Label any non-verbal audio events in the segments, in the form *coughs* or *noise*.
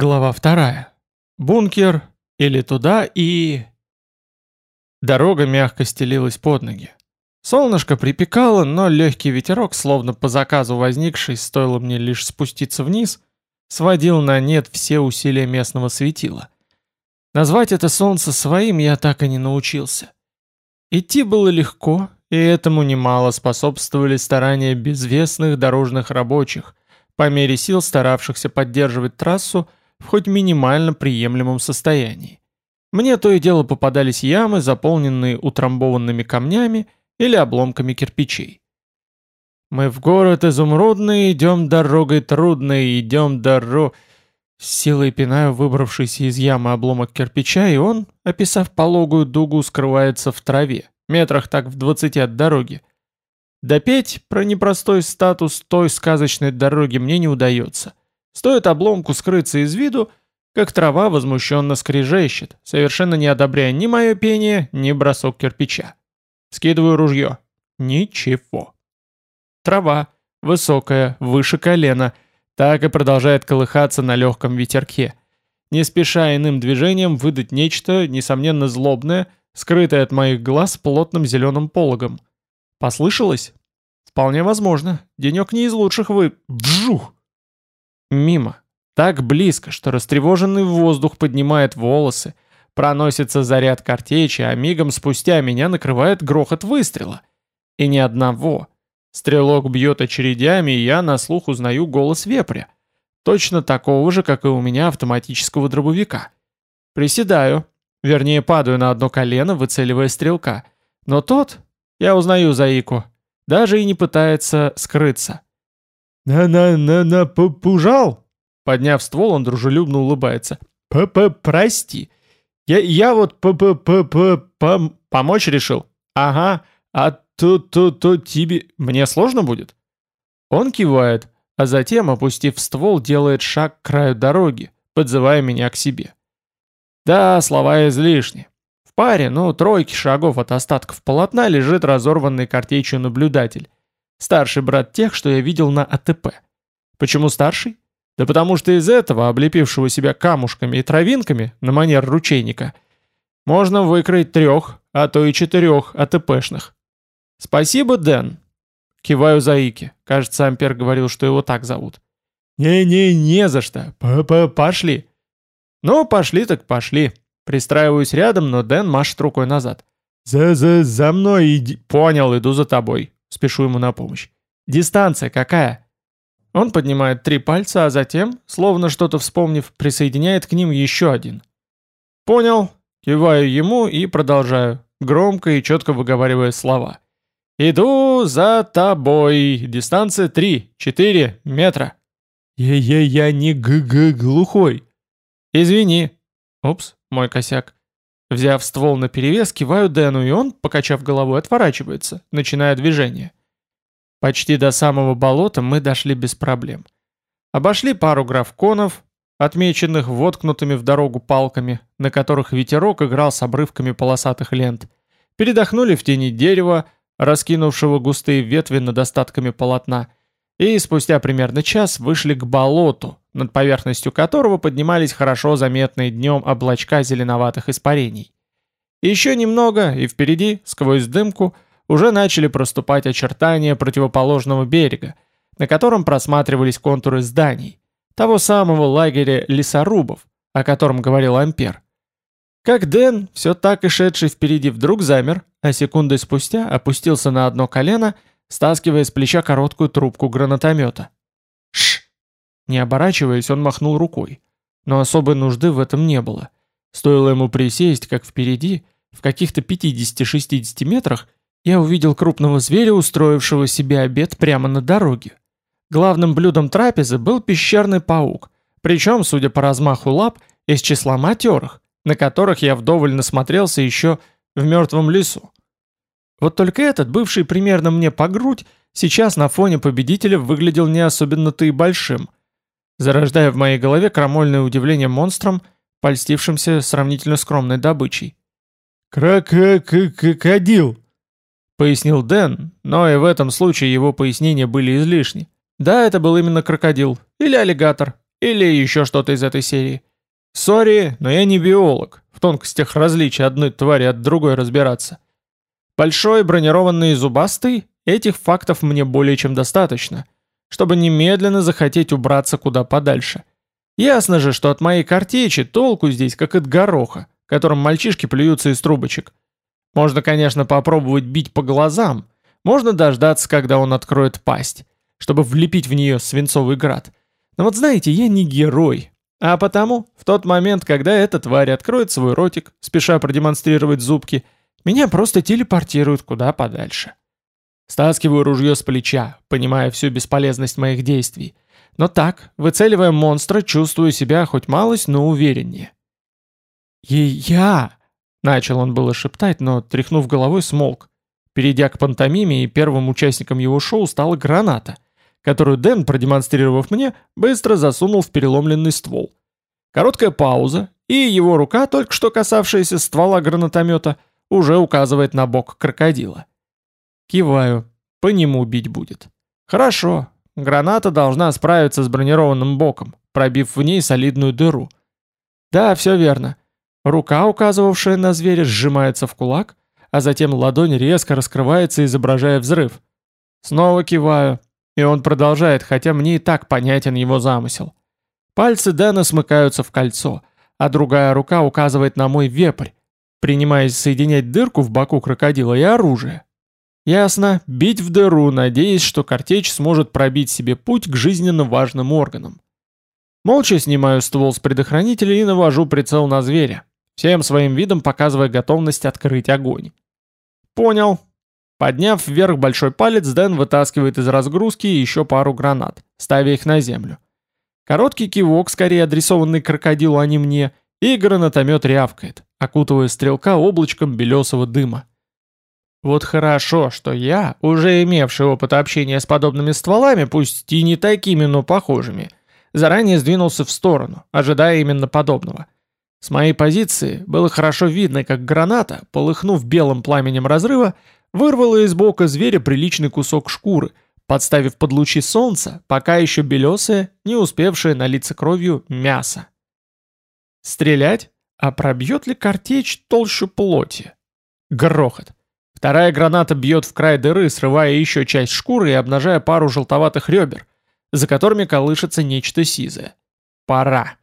Глава вторая. Бункер или туда и... Дорога мягко стелилась под ноги. Солнышко припекало, но легкий ветерок, словно по заказу возникший, стоило мне лишь спуститься вниз, сводил на нет все усилия местного светила. Назвать это солнце своим я так и не научился. Идти было легко, и этому немало способствовали старания безвестных дорожных рабочих, по мере сил старавшихся поддерживать трассу, в хоть минимально приемлемом состоянии. Мне то и дело попадались ямы, заполненные утрамбованными камнями или обломками кирпичей. Мы в город изумрудный, идем дорогой трудной, идем дорог... С силой пинаю выбравшийся из ямы обломок кирпича, и он, описав пологую дугу, скрывается в траве, метрах так в двадцати от дороги. Допеть про непростой статус той сказочной дороги мне не удается. Стоит обломку скрыться из виду, как трава возмущенно скрежещет, совершенно не одобряя ни мое пение, ни бросок кирпича. Скидываю ружье. Ничего. Трава, высокая, выше колена, так и продолжает колыхаться на легком ветерке, не спеша иным движением выдать нечто, несомненно злобное, скрытое от моих глаз плотным зеленым пологом. Послышалось? Вполне возможно. Денек не из лучших вы... Вжух! Мимо. Так близко, что растревоженный воздух поднимает волосы, проносится заряд картечи, а мигом спустя меня накрывает грохот выстрела. И ни одного. Стрелок бьет очередями, и я на слух узнаю голос вепря. Точно такого же, как и у меня автоматического дробовика. Приседаю, вернее падаю на одно колено, выцеливая стрелка. Но тот, я узнаю Заику, даже и не пытается скрыться. «На-на-на-на, попужал?» Подняв ствол, он дружелюбно улыбается. «П-п, прости. Я, я вот п-п-п-п... Пом помочь решил? Ага, а то-то-то тебе... Мне сложно будет?» Он кивает, а затем, опустив ствол, делает шаг к краю дороги, подзывая меня к себе. Да, слова излишни. В паре, ну, тройки шагов от остатков полотна лежит разорванный картечью наблюдатель. Старший брат тех, что я видел на АТП. Почему старший? Да потому что из этого, облепившего себя камушками и травинками, на манер ручейника, можно выкроить трех, а то и четырех АТПшных. Спасибо, Дэн. Киваю Заике. Кажется, Ампер говорил, что его так зовут. «Не-не, не за что. П -п Пошли». «Ну, пошли так пошли». Пристраиваюсь рядом, но Дэн машет рукой назад. «За-за за мной иди». «Понял, иду за тобой». Спешу ему на помощь. «Дистанция какая?» Он поднимает три пальца, а затем, словно что-то вспомнив, присоединяет к ним еще один. «Понял». Киваю ему и продолжаю, громко и четко выговаривая слова. «Иду за тобой. Дистанция три, четыре метра». «Я-я-я не г-г глухой». «Извини». Упс, мой косяк. Взяв ствол на перевес, киваю Дэну, и он, покачав головой, отворачивается, начиная движение. Почти до самого болота мы дошли без проблем. Обошли пару графконов, отмеченных воткнутыми в дорогу палками, на которых ветерок играл с обрывками полосатых лент. Передохнули в тени дерева, раскинувшего густые ветви над остатками полотна, и спустя примерно час вышли к болоту, над поверхностью которого поднимались хорошо заметные днем облачка зеленоватых испарений. Еще немного, и впереди, сквозь дымку, уже начали проступать очертания противоположного берега, на котором просматривались контуры зданий, того самого лагеря лесорубов, о котором говорил Ампер. Как Дэн, все так и шедший впереди, вдруг замер, а секундой спустя опустился на одно колено, стаскивая с плеча короткую трубку гранатомета. Не оборачиваясь, он махнул рукой. Но особой нужды в этом не было. Стоило ему присесть, как впереди, в каких-то 50-60 метрах, я увидел крупного зверя, устроившего себе обед прямо на дороге. Главным блюдом трапезы был пещерный паук, причем, судя по размаху лап, из числа матерых, на которых я вдоволь насмотрелся еще в мертвом лесу. Вот только этот, бывший примерно мне по грудь, сейчас на фоне победителя выглядел не особенно-то и большим – зарождая в моей голове крамольное удивление монстром, польстившимся сравнительно скромной добычей. «Крокодил!» — пояснил Дэн, но и в этом случае его пояснения были излишни. Да, это был именно крокодил, или аллигатор, или еще что-то из этой серии. Сори, но я не биолог, в тонкостях различия одной твари от другой разбираться. Большой, бронированный и зубастый, этих фактов мне более чем достаточно, чтобы немедленно захотеть убраться куда подальше. Ясно же, что от моей картечи толку здесь как от гороха, которым мальчишки плюются из трубочек. Можно, конечно, попробовать бить по глазам, можно дождаться, когда он откроет пасть, чтобы влепить в нее свинцовый град. Но вот знаете, я не герой, а потому, в тот момент, когда эта тварь откроет свой ротик, спеша продемонстрировать зубки, меня просто телепортируют куда подальше. Стаскиваю ружье с плеча, понимая всю бесполезность моих действий. Но так, выцеливая монстра, чувствую себя хоть малость, но увереннее. «И я...» — начал он было шептать, но, тряхнув головой, смолк. Перейдя к пантомиме, и первым участником его шоу стала граната — которую Дэн, продемонстрировав мне, быстро засунул в переломленный ствол. Короткая пауза, и его рука, только что касавшаяся ствола гранатомета, уже указывает на бок крокодила. Киваю, по нему бить будет. Хорошо, граната должна справиться с бронированным боком, пробив в ней солидную дыру. Да, все верно. Рука, указывавшая на зверя, сжимается в кулак, а затем ладонь резко раскрывается, изображая взрыв. Снова киваю, и он продолжает, хотя мне и так понятен его замысел. Пальцы Дэна смыкаются в кольцо, а другая рука указывает на мой вепрь, принимаясь соединять дырку в боку крокодила и оружие. Ясно, бить в дыру, надеясь, что картечь сможет пробить себе путь к жизненно важным органам. Молча снимаю ствол с предохранителя и навожу прицел на зверя, всем своим видом показывая готовность открыть огонь. Понял, Подняв вверх большой палец, Дэн вытаскивает из разгрузки еще пару гранат, ставя их на землю. Короткий кивок, скорее адресованный крокодилу, а не мне, и гранатомет рявкает, окутывая стрелка облачком белесого дыма. Вот хорошо, что я, уже имевший опыт общения с подобными стволами, пусть и не такими, но похожими, заранее сдвинулся в сторону, ожидая именно подобного. С моей позиции было хорошо видно, как граната, полыхнув белым пламенем разрыва, вырвала из бока зверя приличный кусок шкуры, подставив под лучи солнца, пока еще белесое, не успевшее налиться кровью, мясо. Стрелять? А пробьет ли картечь толщу плоти? Грохот. Вторая граната бьет в край дыры, срывая еще часть шкуры и обнажая пару желтоватых ребер, за которыми колышется нечто сизое. Пора.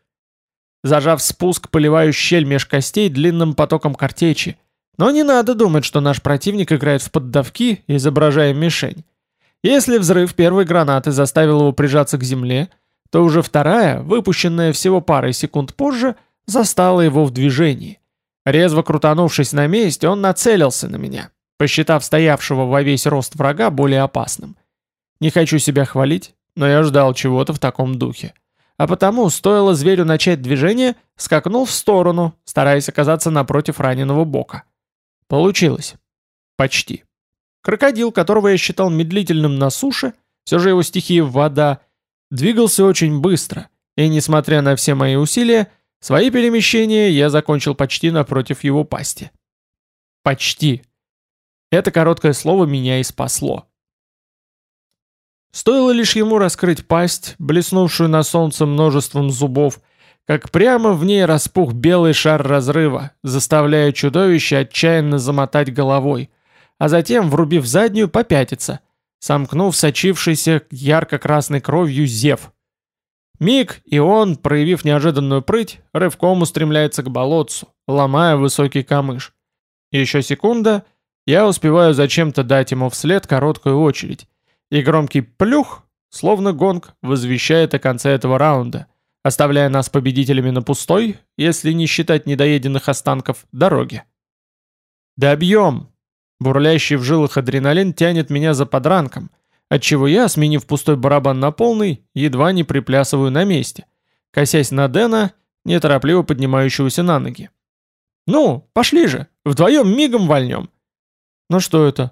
Зажав спуск, поливаю щель меж костей длинным потоком картечи, но не надо думать, что наш противник играет в поддавки, изображая мишень. Если взрыв первой гранаты заставил его прижаться к земле, то уже вторая, выпущенная всего парой секунд позже, застала его в движении. Резво крутанувшись на месте, он нацелился на меня, посчитав стоявшего во весь рост врага более опасным. Не хочу себя хвалить, но я ждал чего-то в таком духе. А потому, стоило зверю начать движение, скакнул в сторону, стараясь оказаться напротив раненого бока. Получилось. Почти. Крокодил, которого я считал медлительным на суше, все же его стихия вода, двигался очень быстро, и, несмотря на все мои усилия, свои перемещения я закончил почти напротив его пасти. Почти. Это короткое слово меня и спасло. Стоило лишь ему раскрыть пасть, блеснувшую на солнце множеством зубов, как прямо в ней распух белый шар разрыва, заставляя чудовище отчаянно замотать головой, а затем, врубив заднюю, попятиться, сомкнув сочившийся ярко-красной кровью зев. Миг, и он, проявив неожиданную прыть, рывком устремляется к болотцу, ломая высокий камыш. Еще секунда, я успеваю зачем-то дать ему вслед короткую очередь, и громкий плюх, словно гонг, возвещает о конце этого раунда — оставляя нас победителями на пустой, если не считать недоеденных останков, дороги. «Добьем!» Бурлящий в жилах адреналин тянет меня за подранком, отчего я, сменив пустой барабан на полный, едва не приплясываю на месте, косясь на Дэна, неторопливо поднимающегося на ноги. «Ну, пошли же, вдвоем мигом вальнем!» «Ну что это?»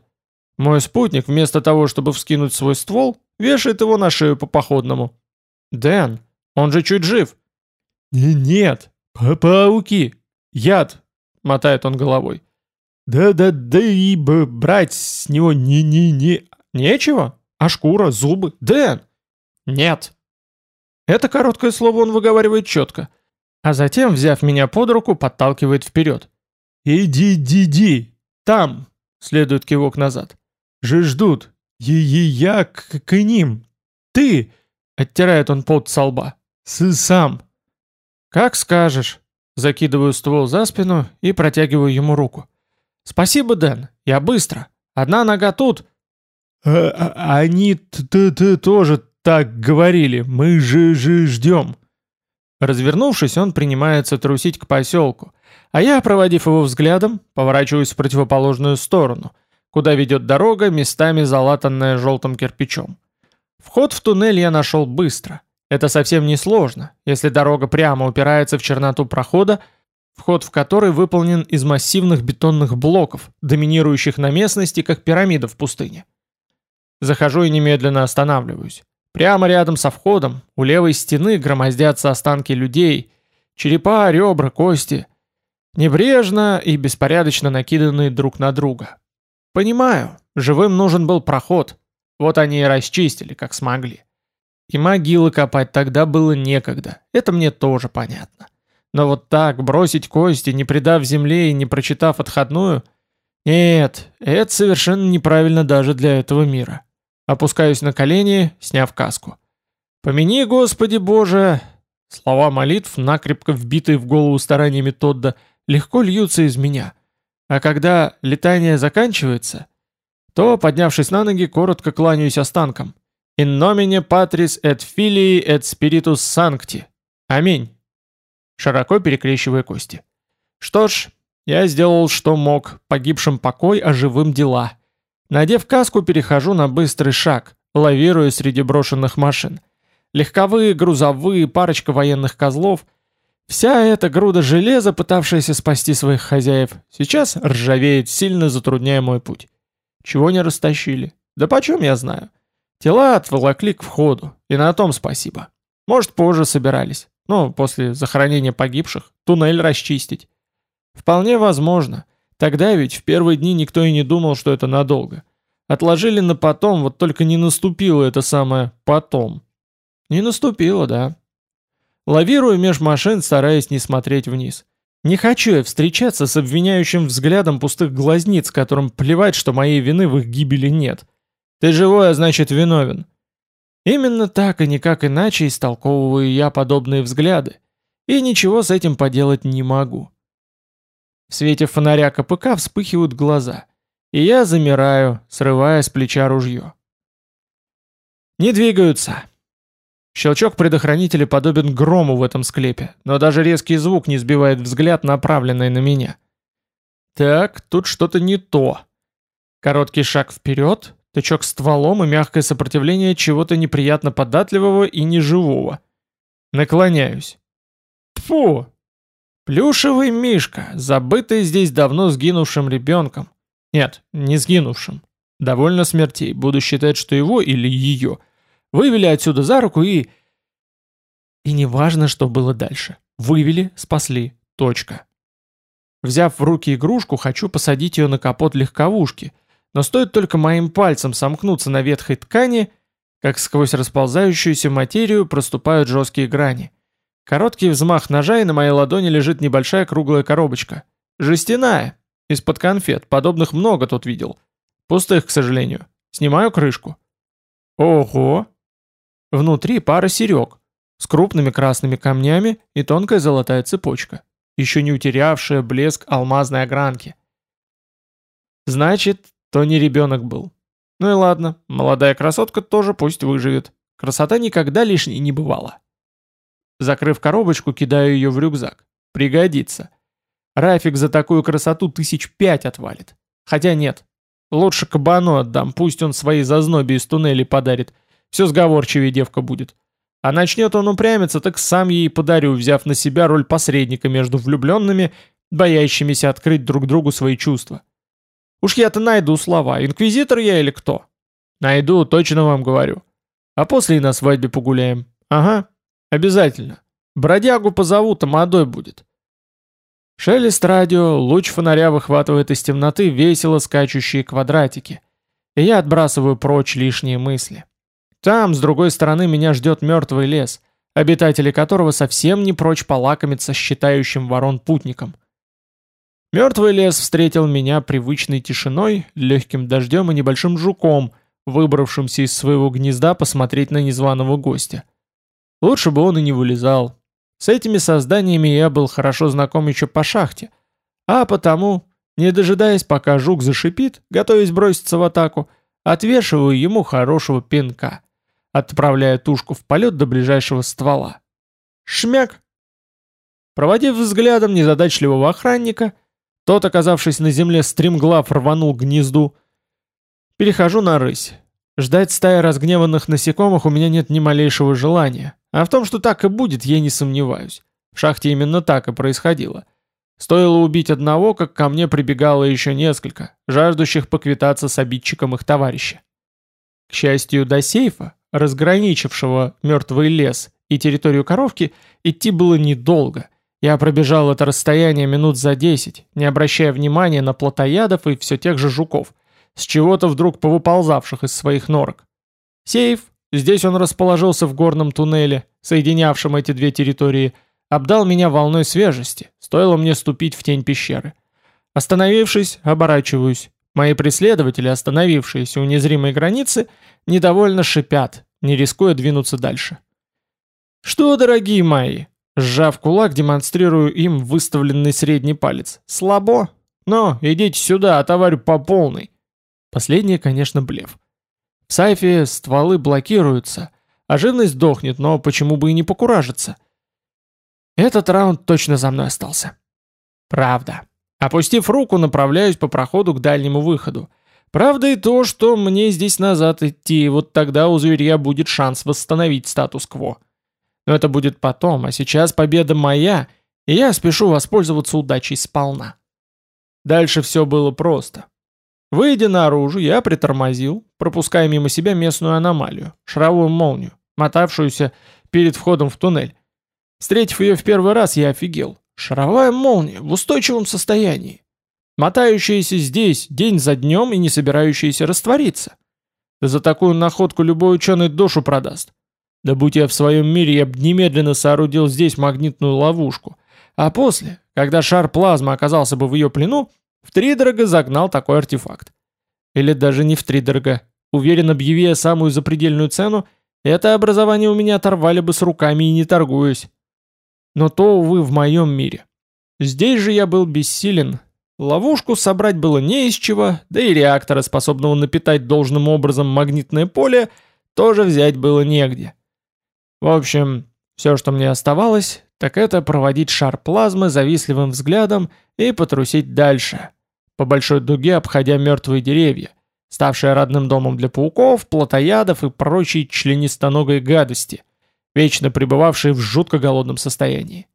Мой спутник, вместо того, чтобы вскинуть свой ствол, вешает его на шею по походному. «Дэн, он же чуть жив. Нет, пауки. Яд, мотает он головой. Да-да-да и бы брать с него не-не-не... Нечего? А шкура, зубы? Дэн! Нет. Это короткое слово он выговаривает четко. А затем, взяв меня под руку, подталкивает вперед. «Иди, иди, там!» — следует кивок назад. «Же ждут! Е-е-я к, к ним! Ты!» — оттирает он пот со лба. «С сам!» «Как скажешь!» Закидываю ствол за спину и протягиваю ему руку. «Спасибо, Дэн, я быстро. Одна нога тут...» а, а, «Они -т тоже так говорили, мы же же ждем». Развернувшись, он принимается трусить к поселку, а я, проводив его взглядом, поворачиваюсь в противоположную сторону, куда ведет дорога, местами залатанная желтым кирпичом. Вход в туннель я нашел быстро. Это совсем не сложно, если дорога прямо упирается в черноту прохода, вход в который выполнен из массивных бетонных блоков, доминирующих на местности, как пирамида в пустыне. Захожу и немедленно останавливаюсь. Прямо рядом со входом, у левой стены громоздятся останки людей, черепа, ребра, кости, небрежно и беспорядочно накиданные друг на друга. Понимаю, живым нужен был проход, вот они и расчистили, как смогли. И могилы копать тогда было некогда, это мне тоже понятно. Но вот так бросить кости, не придав земле и не прочитав отходную? Нет, это совершенно неправильно даже для этого мира. Опускаюсь на колени, сняв каску. «Помяни, Господи Боже!» Слова молитв, накрепко вбитые в голову стараниями Тодда, легко льются из меня. А когда летание заканчивается, то, поднявшись на ноги, коротко кланяюсь останкам. «In nomine Patris et Filii et Spiritus Sancti». Аминь. Широко перекрещивая кости. Что ж, я сделал, что мог, погибшим покой, а живым дела. Надев каску, перехожу на быстрый шаг, лавируя среди брошенных машин. Легковые, грузовые, парочка военных козлов. Вся эта груда железа, пытавшаяся спасти своих хозяев, сейчас ржавеет, сильно затрудняя мой путь. Чего не растащили? Да почем я знаю? Тела отволокли к входу, и на том спасибо. Может, позже собирались. Ну, после захоронения погибших, туннель расчистить. Вполне возможно. Тогда ведь в первые дни никто и не думал, что это надолго. Отложили на потом, вот только не наступило это самое «потом». Не наступило, да. Лавирую меж машин, стараясь не смотреть вниз. Не хочу я встречаться с обвиняющим взглядом пустых глазниц, которым плевать, что моей вины в их гибели нет. Ты живой, а значит виновен. Именно так и никак иначе истолковываю я подобные взгляды. И ничего с этим поделать не могу. В свете фонаря КПК вспыхивают глаза. И я замираю, срывая с плеча ружье. Не двигаются. Щелчок предохранителя подобен грому в этом склепе, но даже резкий звук не сбивает взгляд, направленный на меня. Так, тут что-то не то. Короткий шаг вперед, тычок стволом и мягкое сопротивление чего-то неприятно податливого и неживого. Наклоняюсь. Фу! Плюшевый мишка, забытый здесь давно сгинувшим ребенком. Нет, не сгинувшим. Довольно смертей, буду считать, что его или ее – Вывели отсюда за руку и... И неважно, что было дальше. Вывели, спасли. Точка. Взяв в руки игрушку, хочу посадить ее на капот легковушки, но стоит только моим пальцем сомкнуться на ветхой ткани, как сквозь расползающуюся материю проступают жесткие грани. Короткий взмах ножа, и на моей ладони лежит небольшая круглая коробочка. Жестяная. Из-под конфет. Подобных много тут видел. Пустых, к сожалению. Снимаю крышку. Ого! Внутри пара серег с крупными красными камнями и тонкая золотая цепочка, еще не утерявшая блеск алмазной огранки. Значит, то не ребенок был. Ну и ладно, молодая красотка тоже пусть выживет. Красота никогда лишней не бывала. Закрыв коробочку, кидаю ее в рюкзак. Пригодится. Рафик за такую красоту тысяч пять отвалит. Хотя нет. Лучше кабану отдам, пусть он свои зазноби из туннелей подарит – все сговорчивее девка будет. А начнет он упрямиться, так сам ей подарю, взяв на себя роль посредника между влюбленными, боящимися открыть друг другу свои чувства. Уж я-то найду слова, инквизитор я или кто? Найду, точно вам говорю. А после и на свадьбе погуляем. Ага, обязательно. Бродягу позову, тамадой будет. Шелест радио, луч фонаря выхватывает из темноты весело скачущие квадратики. И я отбрасываю прочь лишние мысли. Там, с другой стороны, меня ждет мертвый лес, обитатели которого совсем не прочь полакомиться считающим ворон путником. Мертвый лес встретил меня привычной тишиной, легким дождем и небольшим жуком, выбравшимся из своего гнезда посмотреть на незваного гостя. Лучше бы он и не вылезал. С этими созданиями я был хорошо знаком еще по шахте, а потому, не дожидаясь, пока жук зашипит, готовясь броситься в атаку, отвешиваю ему хорошего пинка, отправляя тушку в полет до ближайшего ствола. Шмяк! Проводив взглядом незадачливого охранника, тот, оказавшись на земле, стремглав рванул гнезду. Перехожу на рысь. Ждать стаи разгневанных насекомых у меня нет ни малейшего желания. А в том, что так и будет, я не сомневаюсь. В шахте именно так и происходило. Стоило убить одного, как ко мне прибегало еще несколько, жаждущих поквитаться с обидчиком их товарища. К счастью, до сейфа, разграничившего мертвый лес и территорию коровки, идти было недолго. Я пробежал это расстояние минут за десять, не обращая внимания на плотоядов и все тех же жуков, с чего-то вдруг повыползавших из своих норок. Сейф, здесь он расположился в горном туннеле, соединявшем эти две территории – обдал меня волной свежести, стоило мне ступить в тень пещеры. Остановившись, оборачиваюсь. Мои преследователи, остановившиеся у незримой границы, недовольно шипят, не рискуя двинуться дальше. «Что, дорогие мои?» Сжав кулак, демонстрирую им выставленный средний палец. «Слабо? Но идите сюда, а по полной». Последнее, конечно, блеф. В сайфе стволы блокируются, а живность дохнет, но почему бы и не покуражиться? Этот раунд точно за мной остался. Правда. Опустив руку, направляюсь по проходу к дальнему выходу. Правда и то, что мне здесь назад идти, вот тогда у зверя будет шанс восстановить статус-кво. Но это будет потом, а сейчас победа моя, и я спешу воспользоваться удачей сполна. Дальше все было просто. Выйдя наружу, я притормозил, пропуская мимо себя местную аномалию, шаровую молнию, мотавшуюся перед входом в туннель. Встретив ее в первый раз, я офигел. Шаровая молния в устойчивом состоянии. Мотающаяся здесь день за днем и не собирающаяся раствориться. Да за такую находку любой ученый душу продаст. Да будь я в своем мире, я бы немедленно соорудил здесь магнитную ловушку. А после, когда шар плазмы оказался бы в ее плену, втридорого загнал такой артефакт. Или даже не втридорого. Уверен, объяви самую запредельную цену, это образование у меня оторвали бы с руками и не торгуясь. Но то, увы, в моем мире. Здесь же я был бессилен. Ловушку собрать было не из чего, да и реактора, способного напитать должным образом магнитное поле, тоже взять было негде. В общем, все, что мне оставалось, так это проводить шар плазмы завистливым взглядом и потрусить дальше, по большой дуге обходя мертвые деревья, ставшие родным домом для пауков, плотоядов и прочей членистоногой гадости – вечно пребывавший в жутко голодном состоянии.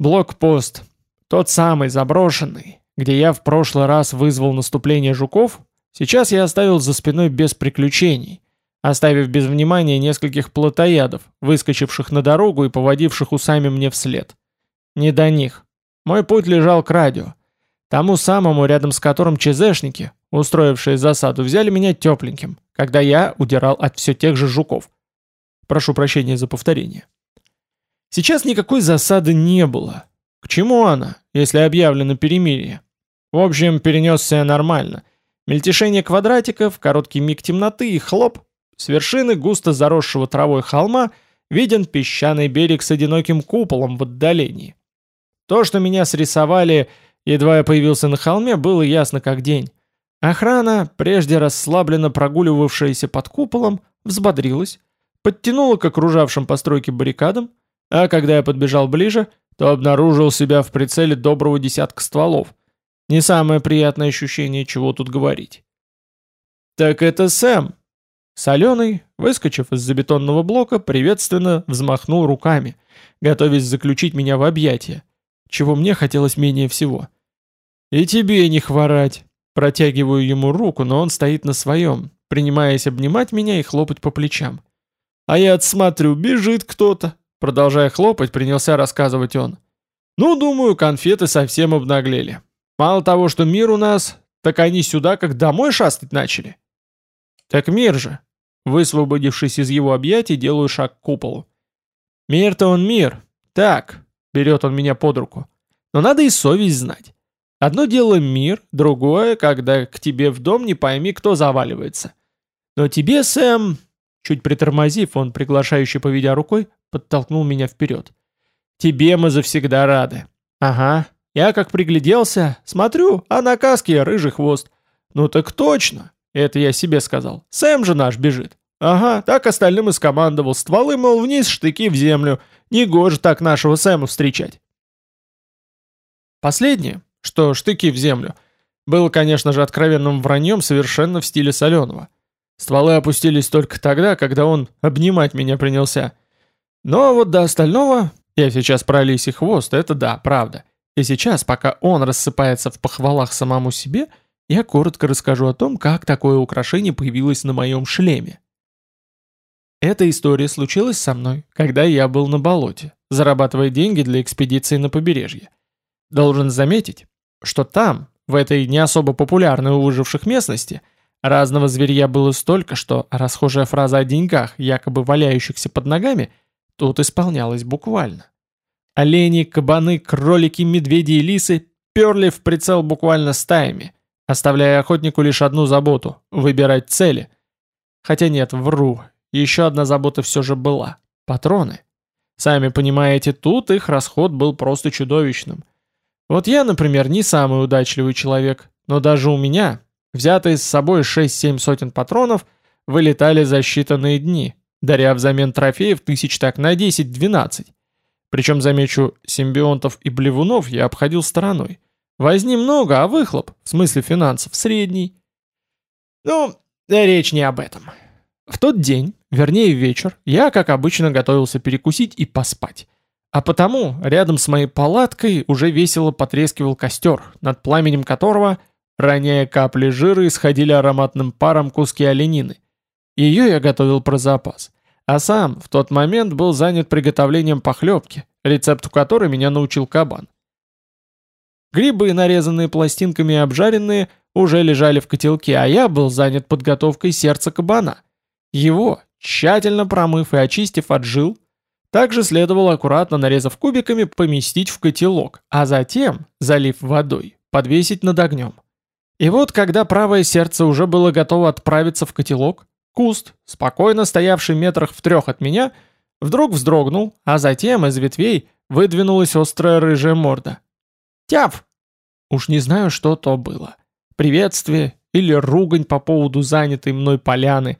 Блокпост, тот самый заброшенный, где я в прошлый раз вызвал наступление жуков, сейчас я оставил за спиной без приключений, оставив без внимания нескольких плотоядов, выскочивших на дорогу и поводивших усами мне вслед. Не до них. Мой путь лежал к радио. Тому самому, рядом с которым ЧЗшники, устроившие засаду, взяли меня тепленьким, когда я удирал от все тех же жуков. Прошу прощения за повторение. Сейчас никакой засады не было. К чему она, если объявлено перемирие? В общем, перенесся нормально. Мельтешение квадратиков, короткий миг темноты и хлоп. С вершины густо заросшего травой холма виден песчаный берег с одиноким куполом в отдалении. То, что меня срисовали, едва я появился на холме, было ясно как день. Охрана, прежде расслабленно прогуливавшаяся под куполом, взбодрилась, подтянула к окружавшим постройки баррикадам, а когда я подбежал ближе, то обнаружил себя в прицеле доброго десятка стволов. Не самое приятное ощущение, чего тут говорить. «Так это Сэм!» Соленый, выскочив из-за бетонного блока, приветственно взмахнул руками, готовясь заключить меня в объятия, чего мне хотелось менее всего. «И тебе не хворать!» Протягиваю ему руку, но он стоит на своем, принимаясь обнимать меня и хлопать по плечам. А я отсмотрю, бежит кто-то. Продолжая хлопать, принялся рассказывать он. Ну, думаю, конфеты совсем обнаглели. Мало того, что мир у нас, так они сюда как домой шастать начали. Так мир же. Высвободившись из его объятий, делаю шаг к куполу. «Мир-то он мир. Так», — берет он меня под руку. «Но надо и совесть знать. Одно дело мир, другое, когда к тебе в дом не пойми, кто заваливается. Но тебе, Сэм...» Чуть притормозив, он, приглашающий поведя рукой, подтолкнул меня вперед. «Тебе мы завсегда рады». «Ага, я как пригляделся, смотрю, а на каске рыжий хвост. Ну так точно, это я себе сказал. Сэм же наш бежит. Ага, так остальным и скомандовал. Стволы, мол, вниз, штыки в землю. Негоже так нашего Сэма встречать. Последнее, что штыки в землю, было, конечно же, откровенным враньем совершенно в стиле соленого. Стволы опустились только тогда, когда он обнимать меня принялся. Но вот до остального, я сейчас про лисий хвост, это да, правда. И сейчас, пока он рассыпается в похвалах самому себе, я коротко расскажу о том, как такое украшение появилось на моем шлеме. Эта история случилась со мной, когда я был на болоте, зарабатывая деньги для экспедиции на побережье. Должен заметить, что там, в этой не особо популярной у выживших местности, разного зверья было столько, что расхожая фраза о деньгах, якобы валяющихся под ногами, тут исполнялась буквально. Олени, кабаны, кролики, медведи и лисы перли в прицел буквально стаями, оставляя охотнику лишь одну заботу – выбирать цели. Хотя нет, вру, еще одна забота все же была – патроны. Сами понимаете, тут их расход был просто чудовищным. Вот я, например, не самый удачливый человек, но даже у меня, взятые с собой 6-7 сотен патронов, вылетали за считанные дни, даря взамен трофеев тысяч так на 10-12. Причем, замечу, симбионтов и блевунов я обходил стороной. Возни много, а выхлоп, в смысле финансов, средний. Ну, речь не об этом. В тот день, вернее вечер, я, как обычно, готовился перекусить и поспать. А потому рядом с моей палаткой уже весело потрескивал костер, над пламенем которого, роняя капли жира, исходили ароматным паром куски оленины. Ее я готовил про запас а сам в тот момент был занят приготовлением похлебки, рецепту которой меня научил кабан. Грибы, нарезанные пластинками и обжаренные, уже лежали в котелке, а я был занят подготовкой сердца кабана. Его, тщательно промыв и очистив от жил, также следовало аккуратно нарезав кубиками поместить в котелок, а затем, залив водой, подвесить над огнем. И вот когда правое сердце уже было готово отправиться в котелок, Куст, спокойно стоявший метрах в трех от меня, вдруг вздрогнул, а затем из ветвей выдвинулась острая рыжая морда. «Тяв!» Уж не знаю, что то было. Приветствие или ругань по поводу занятой мной поляны.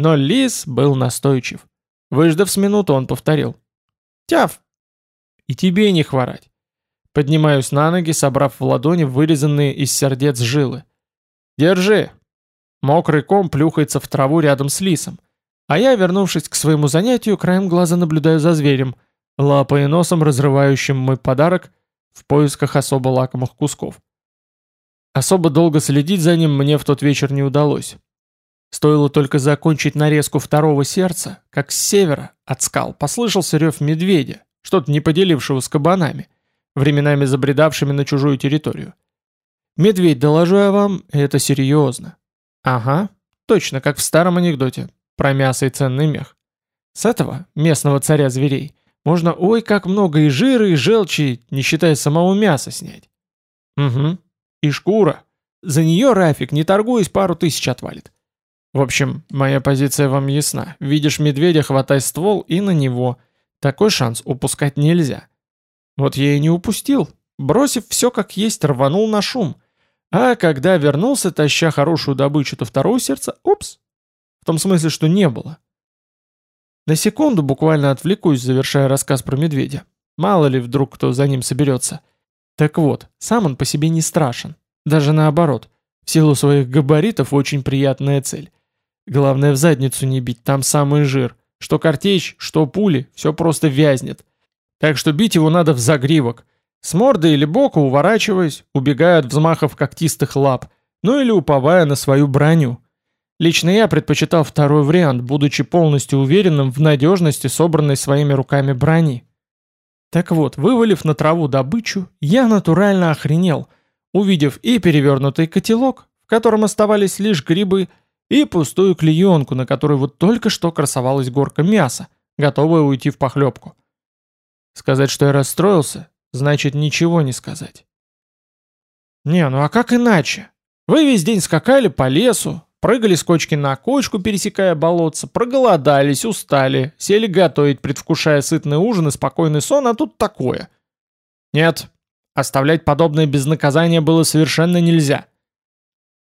Но лис был настойчив. Выждав с минуту, он повторил. «Тяв!» «И тебе не хворать!» Поднимаюсь на ноги, собрав в ладони вырезанные из сердец жилы. «Держи!» Мокрый ком плюхается в траву рядом с лисом. А я, вернувшись к своему занятию, краем глаза наблюдаю за зверем, лапой и носом разрывающим мой подарок в поисках особо лакомых кусков. Особо долго следить за ним мне в тот вечер не удалось. Стоило только закончить нарезку второго сердца, как с севера, от скал, послышался рев медведя, что-то не поделившего с кабанами, временами забредавшими на чужую территорию. Медведь, доложу я вам, это серьезно. Ага, точно как в старом анекдоте про мясо и ценный мех. С этого, местного царя зверей, можно ой как много и жира, и желчи, не считая самого мяса, снять. Угу, и шкура. За нее Рафик, не торгуясь, пару тысяч отвалит. В общем, моя позиция вам ясна. Видишь медведя, хватай ствол и на него. Такой шанс упускать нельзя. Вот я и не упустил. Бросив все как есть, рванул на шум — а когда вернулся, таща хорошую добычу, то второго сердца, упс, в том смысле, что не было. На секунду буквально отвлекусь, завершая рассказ про медведя. Мало ли вдруг кто за ним соберется. Так вот, сам он по себе не страшен. Даже наоборот. В силу своих габаритов очень приятная цель. Главное в задницу не бить, там самый жир. Что картечь, что пули, все просто вязнет. Так что бить его надо в загривок. С морды или боку уворачиваясь, убегая от взмахов когтистых лап, ну или уповая на свою броню. Лично я предпочитал второй вариант, будучи полностью уверенным в надежности собранной своими руками брони. Так вот, вывалив на траву добычу, я натурально охренел, увидев и перевернутый котелок, в котором оставались лишь грибы, и пустую клеенку, на которой вот только что красовалась горка мяса, готовая уйти в похлебку. Сказать, что я расстроился, значит ничего не сказать. Не, ну а как иначе? Вы весь день скакали по лесу, прыгали с кочки на кочку, пересекая болотца, проголодались, устали, сели готовить, предвкушая сытный ужин и спокойный сон, а тут такое. Нет, оставлять подобное без наказания было совершенно нельзя.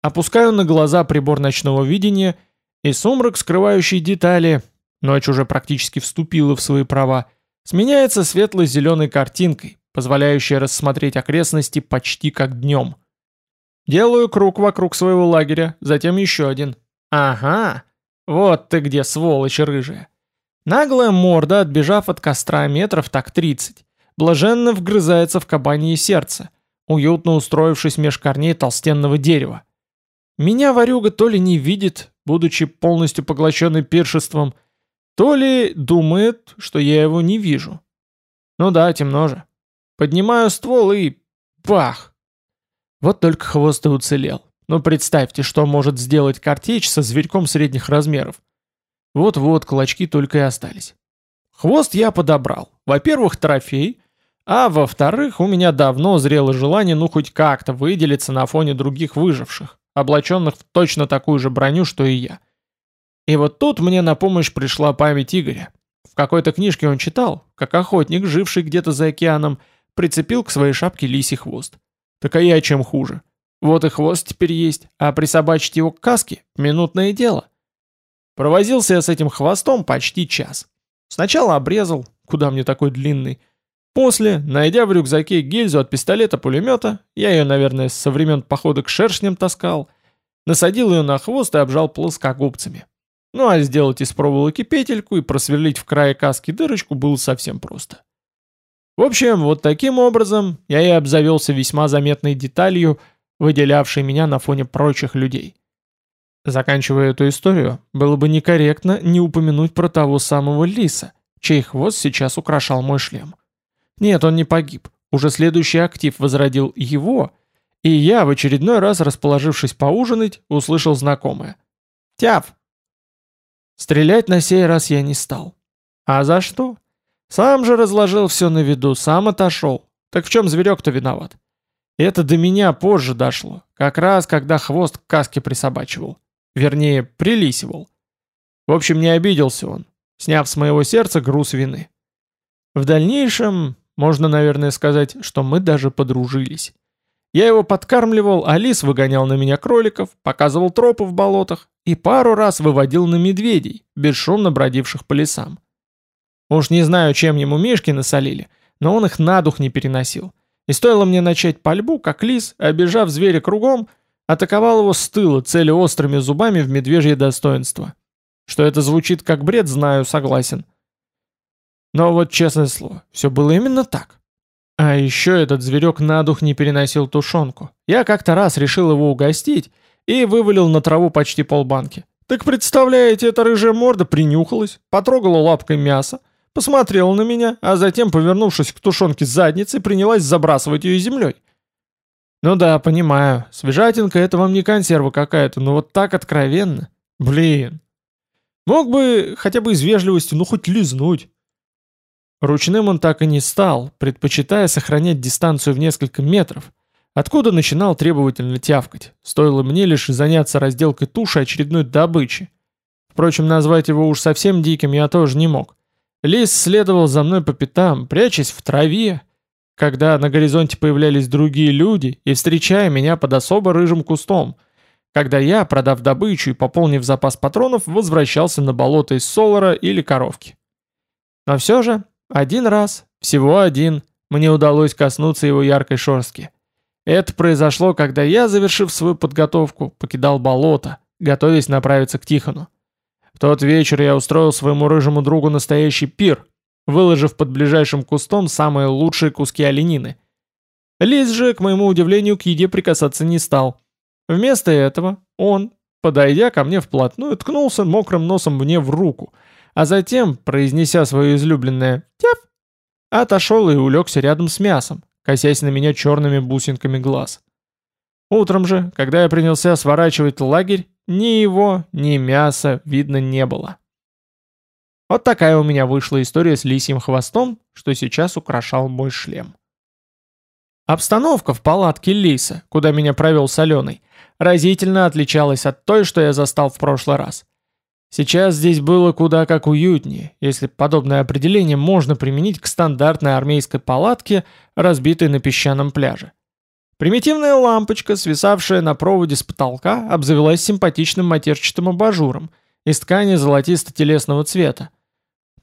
Опускаю на глаза прибор ночного видения, и сумрак, скрывающий детали, ночь уже практически вступила в свои права, сменяется светло-зеленой картинкой, позволяющей рассмотреть окрестности почти как днем. Делаю круг вокруг своего лагеря, затем еще один. Ага, вот ты где, сволочь рыжая. Наглая морда, отбежав от костра метров так 30, блаженно вгрызается в кабанье сердце, уютно устроившись меж корней толстенного дерева. Меня варюга то ли не видит, будучи полностью поглощенный пиршеством, то ли думает, что я его не вижу. Ну да, темно же. Поднимаю ствол и... Бах! Вот только хвост и уцелел. Ну представьте, что может сделать картечь со зверьком средних размеров. Вот-вот, клочки только и остались. Хвост я подобрал. Во-первых, трофей, а во-вторых, у меня давно зрело желание ну хоть как-то выделиться на фоне других выживших облаченных в точно такую же броню, что и я. И вот тут мне на помощь пришла память Игоря. В какой-то книжке он читал, как охотник, живший где-то за океаном, прицепил к своей шапке лисий хвост. Так а я чем хуже? Вот и хвост теперь есть, а присобачить его к каске – минутное дело. Провозился я с этим хвостом почти час. Сначала обрезал, куда мне такой длинный, После, найдя в рюкзаке гильзу от пистолета-пулемета, я ее, наверное, со времен похода к шершням таскал, насадил ее на хвост и обжал плоскогубцами. Ну а сделать из проволоки петельку и просверлить в крае каски дырочку было совсем просто. В общем, вот таким образом я и обзавелся весьма заметной деталью, выделявшей меня на фоне прочих людей. Заканчивая эту историю, было бы некорректно не упомянуть про того самого лиса, чей хвост сейчас украшал мой шлем. Нет, он не погиб. Уже следующий актив возродил его, и я, в очередной раз расположившись поужинать, услышал знакомое. «Тяв!» Стрелять на сей раз я не стал. А за что? Сам же разложил все на виду, сам отошел. Так в чем зверек-то виноват? Это до меня позже дошло, как раз когда хвост к каске присобачивал. Вернее, прилисивал. В общем, не обиделся он, сняв с моего сердца груз вины. В дальнейшем можно, наверное, сказать, что мы даже подружились. Я его подкармливал, а лис выгонял на меня кроликов, показывал тропы в болотах и пару раз выводил на медведей, бесшумно бродивших по лесам. Уж не знаю, чем ему мишки насолили, но он их на дух не переносил. И стоило мне начать пальбу, как лис, обижав зверя кругом, атаковал его с тыла, цели острыми зубами в медвежье достоинство. Что это звучит как бред, знаю, согласен. Но вот честное слово, все было именно так. А еще этот зверек на дух не переносил тушенку. Я как-то раз решил его угостить и вывалил на траву почти полбанки. Так представляете, эта рыжая морда принюхалась, потрогала лапкой мясо, посмотрела на меня, а затем, повернувшись к тушенке задницей, принялась забрасывать ее землей. Ну да, понимаю, свежатинка это вам не консерва какая-то, но вот так откровенно. Блин. Мог бы хотя бы из вежливости, ну хоть лизнуть. Ручным он так и не стал, предпочитая сохранять дистанцию в несколько метров, откуда начинал требовательно тявкать. Стоило мне лишь заняться разделкой туши очередной добычи. Впрочем, назвать его уж совсем диким я тоже не мог. Лис следовал за мной по пятам, прячась в траве, когда на горизонте появлялись другие люди и встречая меня под особо рыжим кустом, когда я, продав добычу и пополнив запас патронов, возвращался на болото из солора или коровки. Но все же один раз, всего один, мне удалось коснуться его яркой шорстки. Это произошло, когда я, завершив свою подготовку, покидал болото, готовясь направиться к Тихону. В тот вечер я устроил своему рыжему другу настоящий пир, выложив под ближайшим кустом самые лучшие куски оленины. Лис же, к моему удивлению, к еде прикасаться не стал. Вместо этого он, подойдя ко мне вплотную, ткнулся мокрым носом мне в руку — а затем, произнеся свое излюбленное «тяф», отошел и улегся рядом с мясом, косясь на меня черными бусинками глаз. Утром же, когда я принялся сворачивать лагерь, ни его, ни мяса видно не было. Вот такая у меня вышла история с лисьим хвостом, что сейчас украшал мой шлем. Обстановка в палатке Лиса, куда меня провел Соленый, разительно отличалась от той, что я застал в прошлый раз. Сейчас здесь было куда как уютнее, если подобное определение можно применить к стандартной армейской палатке, разбитой на песчаном пляже. Примитивная лампочка, свисавшая на проводе с потолка, обзавелась симпатичным матерчатым абажуром из ткани золотисто-телесного цвета.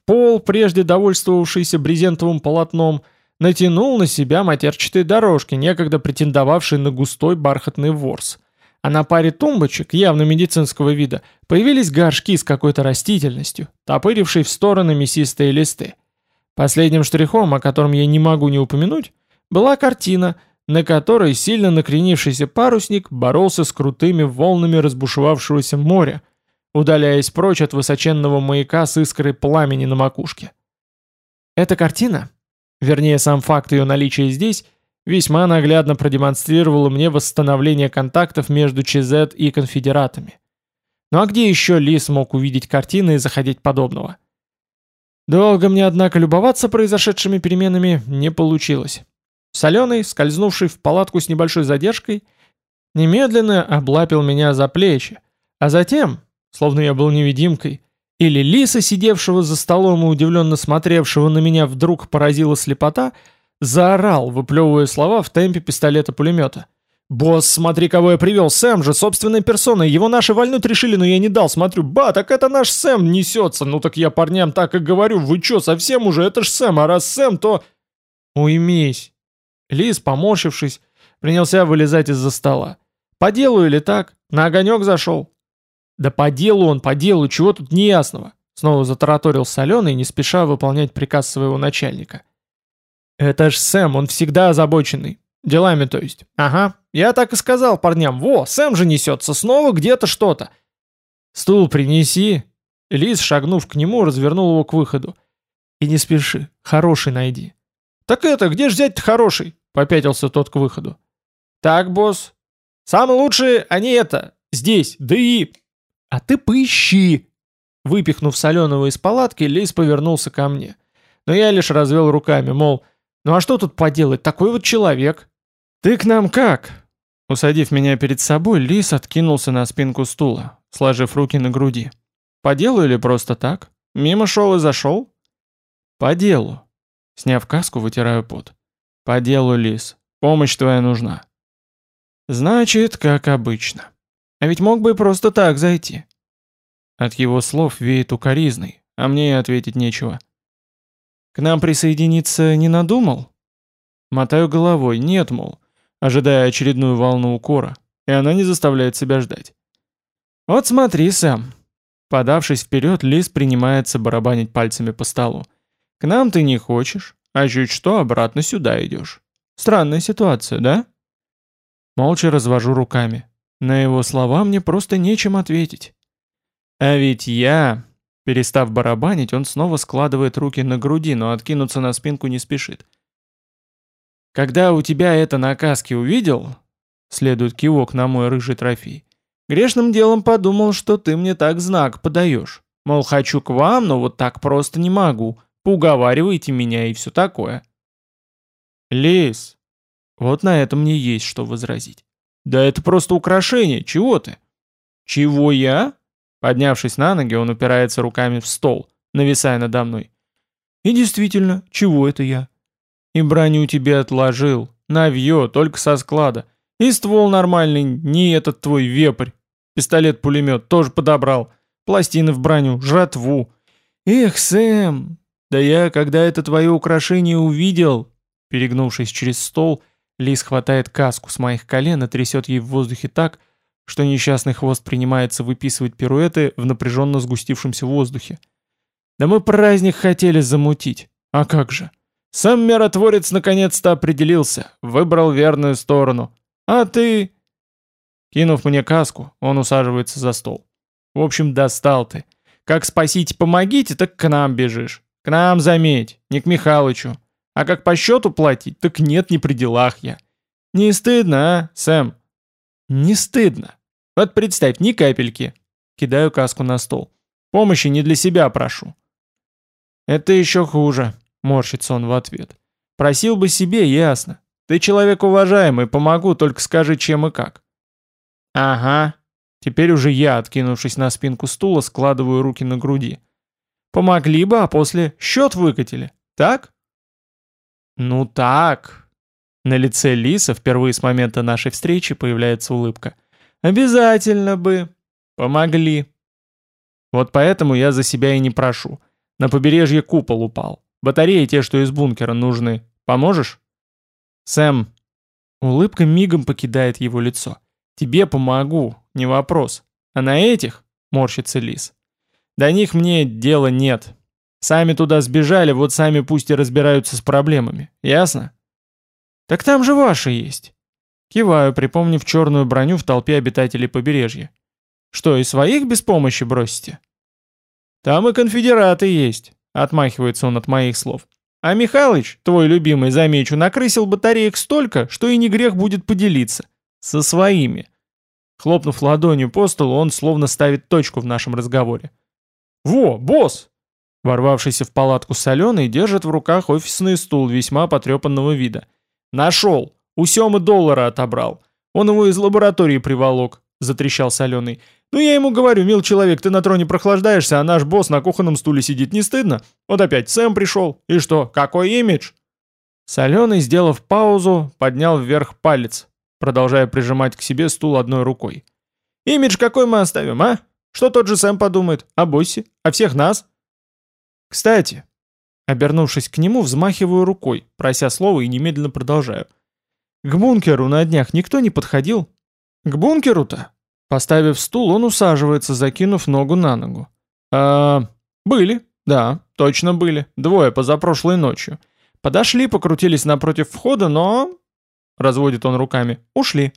Пол, прежде довольствовавшийся брезентовым полотном, натянул на себя матерчатые дорожки, некогда претендовавшие на густой бархатный ворс. А на паре тумбочек, явно медицинского вида, появились горшки с какой-то растительностью, топырившей в стороны мясистые листы. Последним штрихом, о котором я не могу не упомянуть, была картина – на которой сильно накренившийся парусник боролся с крутыми волнами разбушевавшегося моря, удаляясь прочь от высоченного маяка с искрой пламени на макушке. Эта картина, вернее сам факт ее наличия здесь, весьма наглядно продемонстрировала мне восстановление контактов между ЧЗ и конфедератами. Ну а где еще Лис мог увидеть картины и заходить подобного? Долго мне, однако, любоваться произошедшими переменами не получилось. Соленый, скользнувший в палатку с небольшой задержкой, немедленно облапил меня за плечи, а затем, словно я был невидимкой, или лиса, сидевшего за столом и удивленно смотревшего на меня, вдруг поразила слепота, заорал, выплевывая слова в темпе пистолета-пулемета. «Босс, смотри, кого я привел! Сэм же, собственной персоной! Его наши вольнуть решили, но я не дал, смотрю, ба, так это наш Сэм несется! Ну так я парням так и говорю, вы чё, совсем уже, это ж Сэм, а раз Сэм, то...» «Уймись!» Лис, поморщившись, принялся вылезать из-за стола. «По делу или так? На огонек зашел?» «Да по делу он, по делу, чего тут неясного?» Снова затараторил Соленый, не спеша выполнять приказ своего начальника. «Это ж Сэм, он всегда озабоченный. Делами, то есть. Ага, я так и сказал парням. Во, Сэм же несется, снова где-то что-то». «Стул принеси». Лис, шагнув к нему, развернул его к выходу. «И не спеши, хороший найди». «Так это, где ж взять-то хороший?» — попятился тот к выходу. «Так, босс. Самые лучшие, они это, здесь, да и...» «А ты поищи!» Выпихнув соленого из палатки, Лис повернулся ко мне. Но я лишь развел руками, мол, «Ну а что тут поделать, такой вот человек?» «Ты к нам как?» Усадив меня перед собой, Лис откинулся на спинку стула, сложив руки на груди. «По делу или просто так? Мимо шел и зашел?» «По делу», Сняв каску, вытираю пот. «По делу, Лис. Помощь твоя нужна». «Значит, как обычно. А ведь мог бы и просто так зайти». От его слов веет укоризной, а мне и ответить нечего. «К нам присоединиться не надумал?» Мотаю головой, нет, мол, ожидая очередную волну укора, и она не заставляет себя ждать. «Вот смотри, Сэм». Подавшись вперед, Лис принимается барабанить пальцами по столу. К нам ты не хочешь, а чуть что обратно сюда идешь. Странная ситуация, да? Молча развожу руками. На его слова мне просто нечем ответить. А ведь я... Перестав барабанить, он снова складывает руки на груди, но откинуться на спинку не спешит. Когда у тебя это на каске увидел, следует кивок на мой рыжий трофей, грешным делом подумал, что ты мне так знак подаешь. Мол, хочу к вам, но вот так просто не могу поуговариваете меня и все такое. Лис, вот на это мне есть что возразить. Да это просто украшение, чего ты? Чего я? Поднявшись на ноги, он упирается руками в стол, нависая надо мной. И действительно, чего это я? И броню тебе отложил, навье, только со склада. И ствол нормальный, не этот твой вепрь. Пистолет-пулемет тоже подобрал. Пластины в броню, жратву. Эх, Сэм, «Да я, когда это твое украшение увидел...» Перегнувшись через стол, Лис хватает каску с моих колен и трясет ей в воздухе так, что несчастный хвост принимается выписывать пируэты в напряженно сгустившемся воздухе. «Да мы праздник хотели замутить. А как же? Сам миротворец наконец-то определился, выбрал верную сторону. А ты...» Кинув мне каску, он усаживается за стол. «В общем, достал ты. Как спасите, помогите, так к нам бежишь. К нам заметь, не к Михалычу. А как по счету платить, так нет, не при делах я. Не стыдно, а, Сэм? Не стыдно. Вот представь, ни капельки. Кидаю каску на стол. Помощи не для себя прошу. Это еще хуже, морщится он в ответ. Просил бы себе, ясно. Ты человек уважаемый, помогу, только скажи, чем и как. Ага. Теперь уже я, откинувшись на спинку стула, складываю руки на груди. Помогли бы, а после счет выкатили. Так? Ну так. На лице Лиса впервые с момента нашей встречи появляется улыбка. Обязательно бы. Помогли. Вот поэтому я за себя и не прошу. На побережье купол упал. Батареи те, что из бункера нужны. Поможешь? Сэм. Улыбка мигом покидает его лицо. Тебе помогу, не вопрос. А на этих, морщится Лис. До них мне дела нет. Сами туда сбежали, вот сами пусть и разбираются с проблемами. Ясно? Так там же ваши есть. Киваю, припомнив черную броню в толпе обитателей побережья. Что, и своих без помощи бросите? Там и конфедераты есть, отмахивается он от моих слов. А Михалыч, твой любимый, замечу, накрысил батареек столько, что и не грех будет поделиться. Со своими. Хлопнув ладонью по столу, он словно ставит точку в нашем разговоре. «Во, босс!» Ворвавшийся в палатку соленый держит в руках офисный стул весьма потрепанного вида. «Нашел! У Семы доллара отобрал. Он его из лаборатории приволок», — затрещал соленый. «Ну я ему говорю, мил человек, ты на троне прохлаждаешься, а наш босс на кухонном стуле сидит, не стыдно? Вот опять Сэм пришел. И что, какой имидж?» Соленый, сделав паузу, поднял вверх палец, продолжая прижимать к себе стул одной рукой. «Имидж какой мы оставим, а? Что тот же Сэм подумает? О боссе? О всех нас?» «Кстати...» Обернувшись к нему, взмахиваю рукой, прося слова и немедленно продолжаю. «К бункеру на днях никто не подходил?» «К бункеру-то?» Поставив стул, он усаживается, закинув ногу на ногу. «А... были, да, точно были. Двое позапрошлой ночью. Подошли, покрутились напротив входа, но разводит он руками, ушли.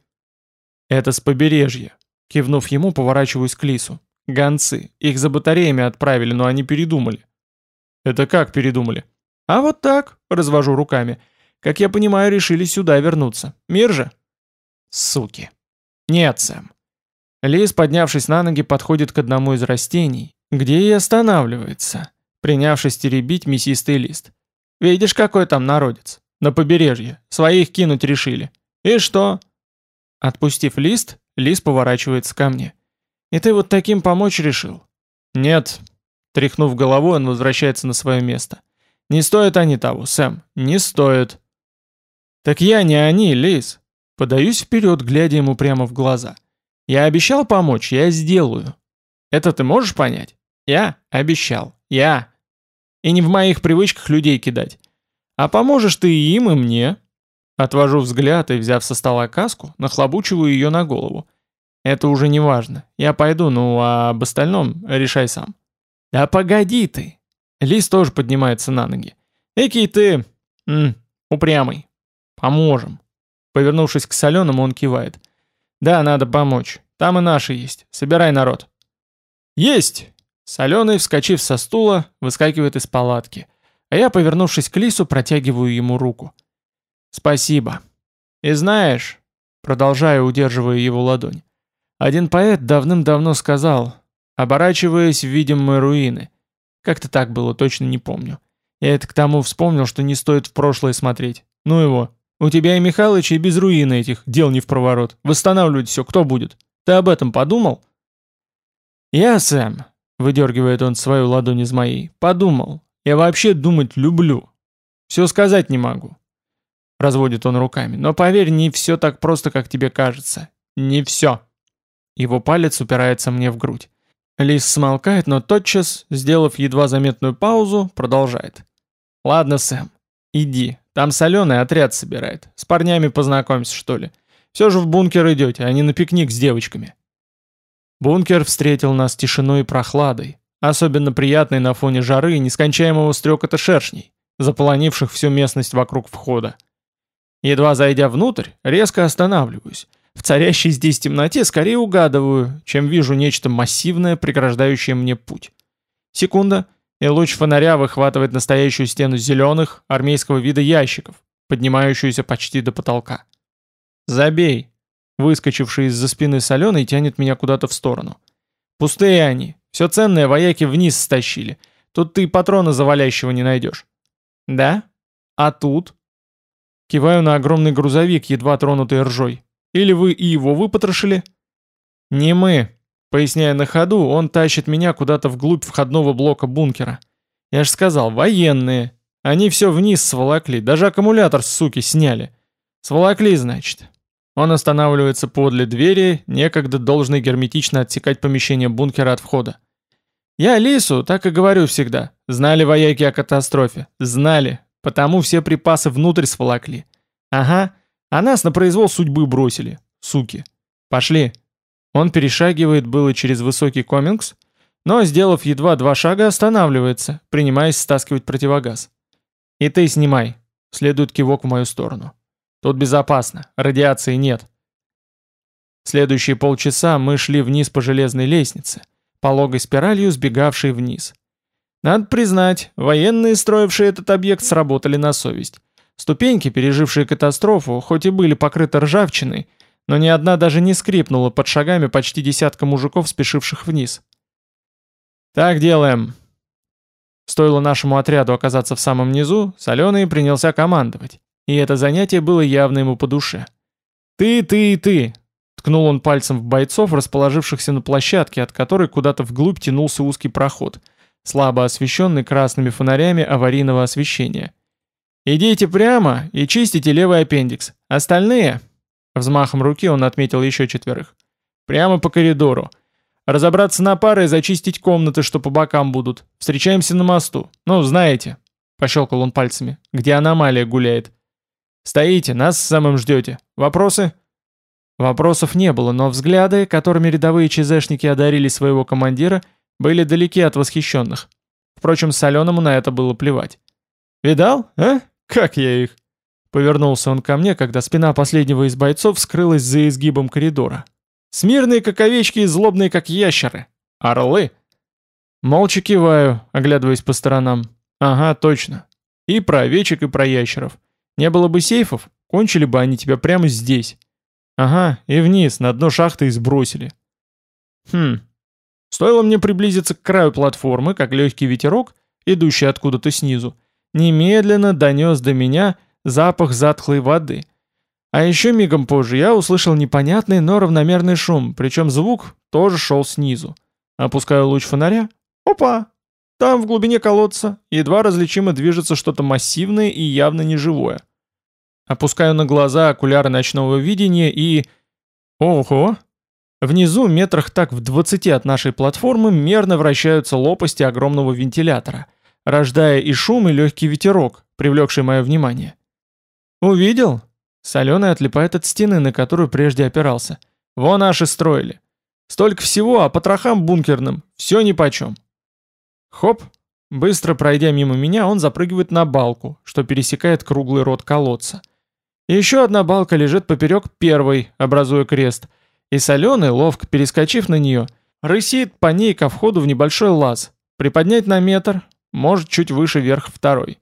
Это с побережья. Кивнув ему, поворачиваюсь к Лису. Гонцы. Их за батареями отправили, но они передумали. Это как передумали? А вот так, развожу руками. Как я понимаю, решили сюда вернуться. Мир же? Суки. Нет, Сэм. Лис, поднявшись на ноги, подходит к одному из растений, где и останавливается, принявшись теребить мясистый лист. Видишь, какой там народец? На побережье. Своих кинуть решили. И что? Отпустив лист, лис поворачивается ко мне. И ты вот таким помочь решил? Нет. Тряхнув головой, он возвращается на свое место. Не стоят они того, Сэм, не стоят. Так я не они, лис. Подаюсь вперед, глядя ему прямо в глаза. Я обещал помочь, я сделаю. Это ты можешь понять? Я обещал. Я. И не в моих привычках людей кидать. А поможешь ты и им, и мне. Отвожу взгляд и, взяв со стола каску, нахлобучиваю ее на голову. Это уже не важно. Я пойду, ну а об остальном решай сам. Да погоди ты. Лис тоже поднимается на ноги. Экий ты... М, упрямый. Поможем. Повернувшись к соленому, он кивает. Да, надо помочь. Там и наши есть. Собирай народ. Есть! Соленый, вскочив со стула, выскакивает из палатки а я, повернувшись к Лису, протягиваю ему руку. «Спасибо. И знаешь...» Продолжаю, удерживая его ладонь. Один поэт давным-давно сказал, оборачиваясь в видимые руины. Как-то так было, точно не помню. Я это к тому вспомнил, что не стоит в прошлое смотреть. Ну его. У тебя и Михалыч и без руины этих, дел не в проворот. Восстанавливать все, кто будет? Ты об этом подумал? Я, Сэм, выдергивает он свою ладонь из моей, подумал. Я вообще думать люблю. Все сказать не могу. Разводит он руками. Но поверь, не все так просто, как тебе кажется. Не все. Его палец упирается мне в грудь. Лис смолкает, но тотчас, сделав едва заметную паузу, продолжает. «Ладно, Сэм, иди. Там соленый отряд собирает. С парнями познакомься, что ли. Все же в бункер идете, а не на пикник с девочками». Бункер встретил нас тишиной и прохладой, особенно приятный на фоне жары и нескончаемого стрекота шершней, заполонивших всю местность вокруг входа. Едва зайдя внутрь, резко останавливаюсь. В царящей здесь темноте скорее угадываю, чем вижу нечто массивное, преграждающее мне путь. Секунда, и луч фонаря выхватывает настоящую стену зеленых, армейского вида ящиков, поднимающуюся почти до потолка. «Забей!» выскочивший из-за спины соленой, тянет меня куда-то в сторону. Пустые они, все ценное вояки вниз стащили. Тут ты патрона завалящего не найдешь. Да? А тут? Киваю на огромный грузовик, едва тронутый ржой. Или вы и его выпотрошили? Не мы. Поясняя на ходу, он тащит меня куда-то вглубь входного блока бункера. Я же сказал, военные. Они все вниз сволокли, даже аккумулятор, суки, сняли. Сволокли, значит. Он останавливается подле двери, некогда должный герметично отсекать помещение бункера от входа. Я Лису так и говорю всегда. Знали вояки о катастрофе. Знали. Потому все припасы внутрь сволокли. Ага. А нас на произвол судьбы бросили. Суки. Пошли. Он перешагивает было через высокий комингс, но, сделав едва два шага, останавливается, принимаясь стаскивать противогаз. «И ты снимай», — следует кивок в мою сторону. «Тут безопасно, радиации нет». Следующие полчаса мы шли вниз по железной лестнице, пологой спиралью сбегавшей вниз. Надо признать, военные, строившие этот объект, сработали на совесть. Ступеньки, пережившие катастрофу, хоть и были покрыты ржавчиной, но ни одна даже не скрипнула под шагами почти десятка мужиков, спешивших вниз. «Так делаем». Стоило нашему отряду оказаться в самом низу, Соленый принялся командовать, и это занятие было явно ему по душе. «Ты, ты и ты!» Ткнул он пальцем в бойцов, расположившихся на площадке, от которой куда-то вглубь тянулся узкий проход, слабо освещенный красными фонарями аварийного освещения. «Идите прямо и чистите левый аппендикс. Остальные...» Взмахом руки он отметил еще четверых. «Прямо по коридору. Разобраться на пары и зачистить комнаты, что по бокам будут. Встречаемся на мосту. Ну, знаете...» Пощелкал он пальцами. «Где аномалия гуляет?» «Стоите, нас самым ждете. Вопросы?» Вопросов не было, но взгляды, которыми рядовые ЧЗшники одарили своего командира, были далеки от восхищенных. Впрочем, Соленому на это было плевать. «Видал, а? Как я их?» Повернулся он ко мне, когда спина последнего из бойцов скрылась за изгибом коридора. «Смирные как овечки и злобные как ящеры. Орлы!» Молча киваю, оглядываясь по сторонам. «Ага, точно. И про овечек, и про ящеров. Не было бы сейфов, кончили бы они тебя прямо здесь. Ага, и вниз, на дно шахты и сбросили. Хм. Стоило мне приблизиться к краю платформы, как легкий ветерок, идущий откуда-то снизу, немедленно донес до меня запах затхлой воды. А еще мигом позже я услышал непонятный, но равномерный шум, причем звук тоже шел снизу. Опускаю луч фонаря. Опа! Там, в глубине колодца, едва различимо движется что-то массивное и явно неживое. Опускаю на глаза окуляры ночного видения и... Ого! Внизу, метрах так в 20 от нашей платформы, мерно вращаются лопасти огромного вентилятора, рождая и шум, и легкий ветерок, привлекший мое внимание. «Увидел?» Соленый отлипает от стены, на которую прежде опирался. «Вон наши строили. Столько всего, а потрохам бункерным все нипочем». Хоп! Быстро пройдя мимо меня, он запрыгивает на балку, что пересекает круглый рот колодца. Еще одна балка лежит поперек первой, образуя крест, и соленый, ловко перескочив на нее, рысит по ней ко входу в небольшой лаз, приподнять на метр, может чуть выше вверх второй.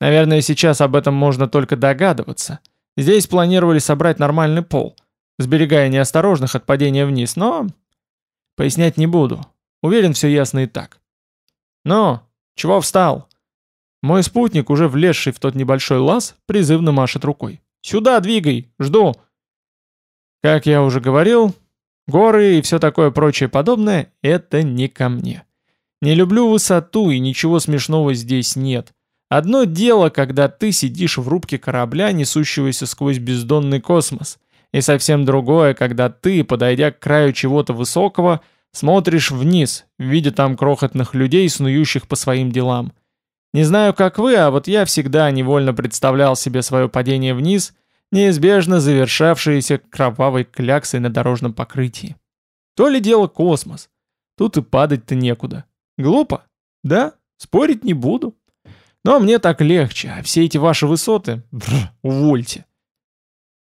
Наверное, сейчас об этом можно только догадываться. Здесь планировали собрать нормальный пол, сберегая неосторожных от падения вниз, но... Пояснять не буду. Уверен, все ясно и так. Но, чего встал? Мой спутник, уже влезший в тот небольшой лаз, призывно машет рукой. «Сюда двигай! Жду!» Как я уже говорил, горы и все такое прочее подобное — это не ко мне. Не люблю высоту, и ничего смешного здесь нет. Одно дело, когда ты сидишь в рубке корабля, несущегося сквозь бездонный космос, и совсем другое, когда ты, подойдя к краю чего-то высокого, смотришь вниз, видя там крохотных людей, снующих по своим делам. Не знаю, как вы, а вот я всегда невольно представлял себе свое падение вниз, неизбежно завершавшееся кровавой кляксой на дорожном покрытии. То ли дело космос. Тут и падать-то некуда. Глупо? Да, спорить не буду. Но мне так легче, а все эти ваши высоты, бррр, увольте.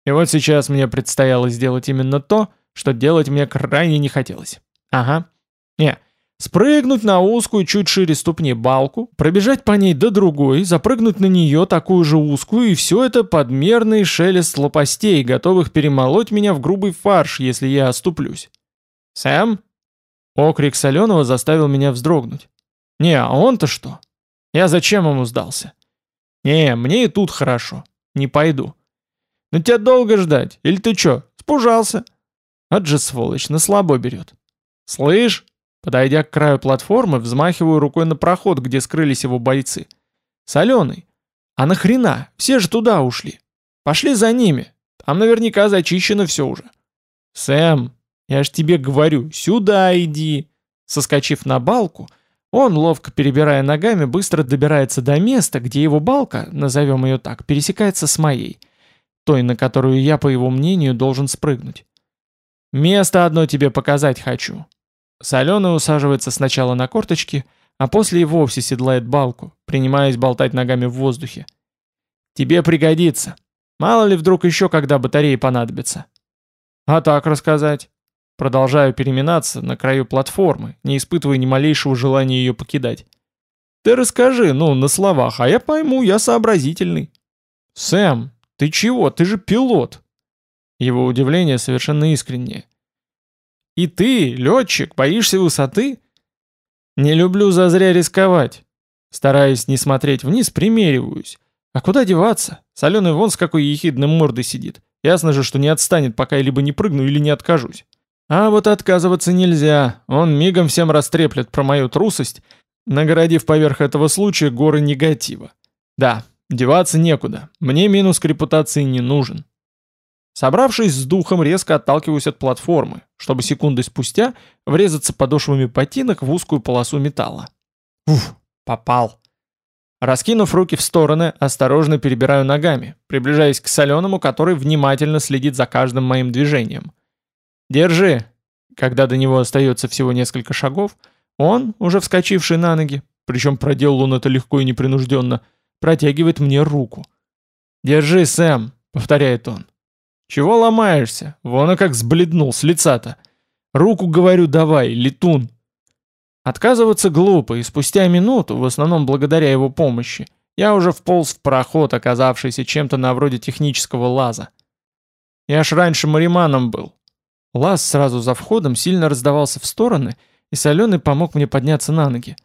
И вот сейчас мне предстояло сделать именно то, что делать мне крайне не хотелось. Ага. Не, Спрыгнуть на узкую, чуть шире ступни балку, пробежать по ней до другой, запрыгнуть на нее такую же узкую, и все это подмерный шелест лопастей, готовых перемолоть меня в грубый фарш, если я оступлюсь. «Сэм?» Окрик соленого заставил меня вздрогнуть. «Не, а он-то что? Я зачем ему сдался?» «Не, мне и тут хорошо. Не пойду». «Ну тебя долго ждать? Или ты чё, спужался?» «От же сволочь, на слабо берет». «Слышь?» Подойдя к краю платформы, взмахиваю рукой на проход, где скрылись его бойцы. «Соленый! А нахрена? Все же туда ушли! Пошли за ними! Там наверняка зачищено все уже!» «Сэм, я ж тебе говорю, сюда иди!» Соскочив на балку, он, ловко перебирая ногами, быстро добирается до места, где его балка, назовем ее так, пересекается с моей, той, на которую я, по его мнению, должен спрыгнуть. «Место одно тебе показать хочу. Соленый усаживается сначала на корточки, а после и вовсе седлает балку, принимаясь болтать ногами в воздухе. «Тебе пригодится. Мало ли вдруг еще когда батареи понадобятся». «А так рассказать?» Продолжаю переминаться на краю платформы, не испытывая ни малейшего желания ее покидать. «Ты расскажи, ну, на словах, а я пойму, я сообразительный». «Сэм, ты чего? Ты же пилот!» Его удивление совершенно искреннее. И ты, летчик, боишься высоты? Не люблю зазря рисковать. Стараясь не смотреть вниз, примериваюсь. А куда деваться? Соленый вон с какой ехидной мордой сидит. Ясно же, что не отстанет, пока я либо не прыгну или не откажусь. А вот отказываться нельзя. Он мигом всем растреплет про мою трусость, наградив поверх этого случая горы негатива. Да, деваться некуда. Мне минус к репутации не нужен. Собравшись с духом, резко отталкиваюсь от платформы, чтобы секунды спустя врезаться подошвами ботинок в узкую полосу металла. Уф, попал. Раскинув руки в стороны, осторожно перебираю ногами, приближаясь к соленому, который внимательно следит за каждым моим движением. «Держи!» Когда до него остается всего несколько шагов, он, уже вскочивший на ноги, причем проделал он это легко и непринужденно, протягивает мне руку. «Держи, Сэм!» — повторяет он. Чего ломаешься? Вон и как сбледнул с лица-то. Руку, говорю, давай, летун. Отказываться глупо, и спустя минуту, в основном благодаря его помощи, я уже вполз в проход, оказавшийся чем-то на вроде технического лаза. Я ж раньше мариманом был. Лаз сразу за входом сильно раздавался в стороны, и Соленый помог мне подняться на ноги.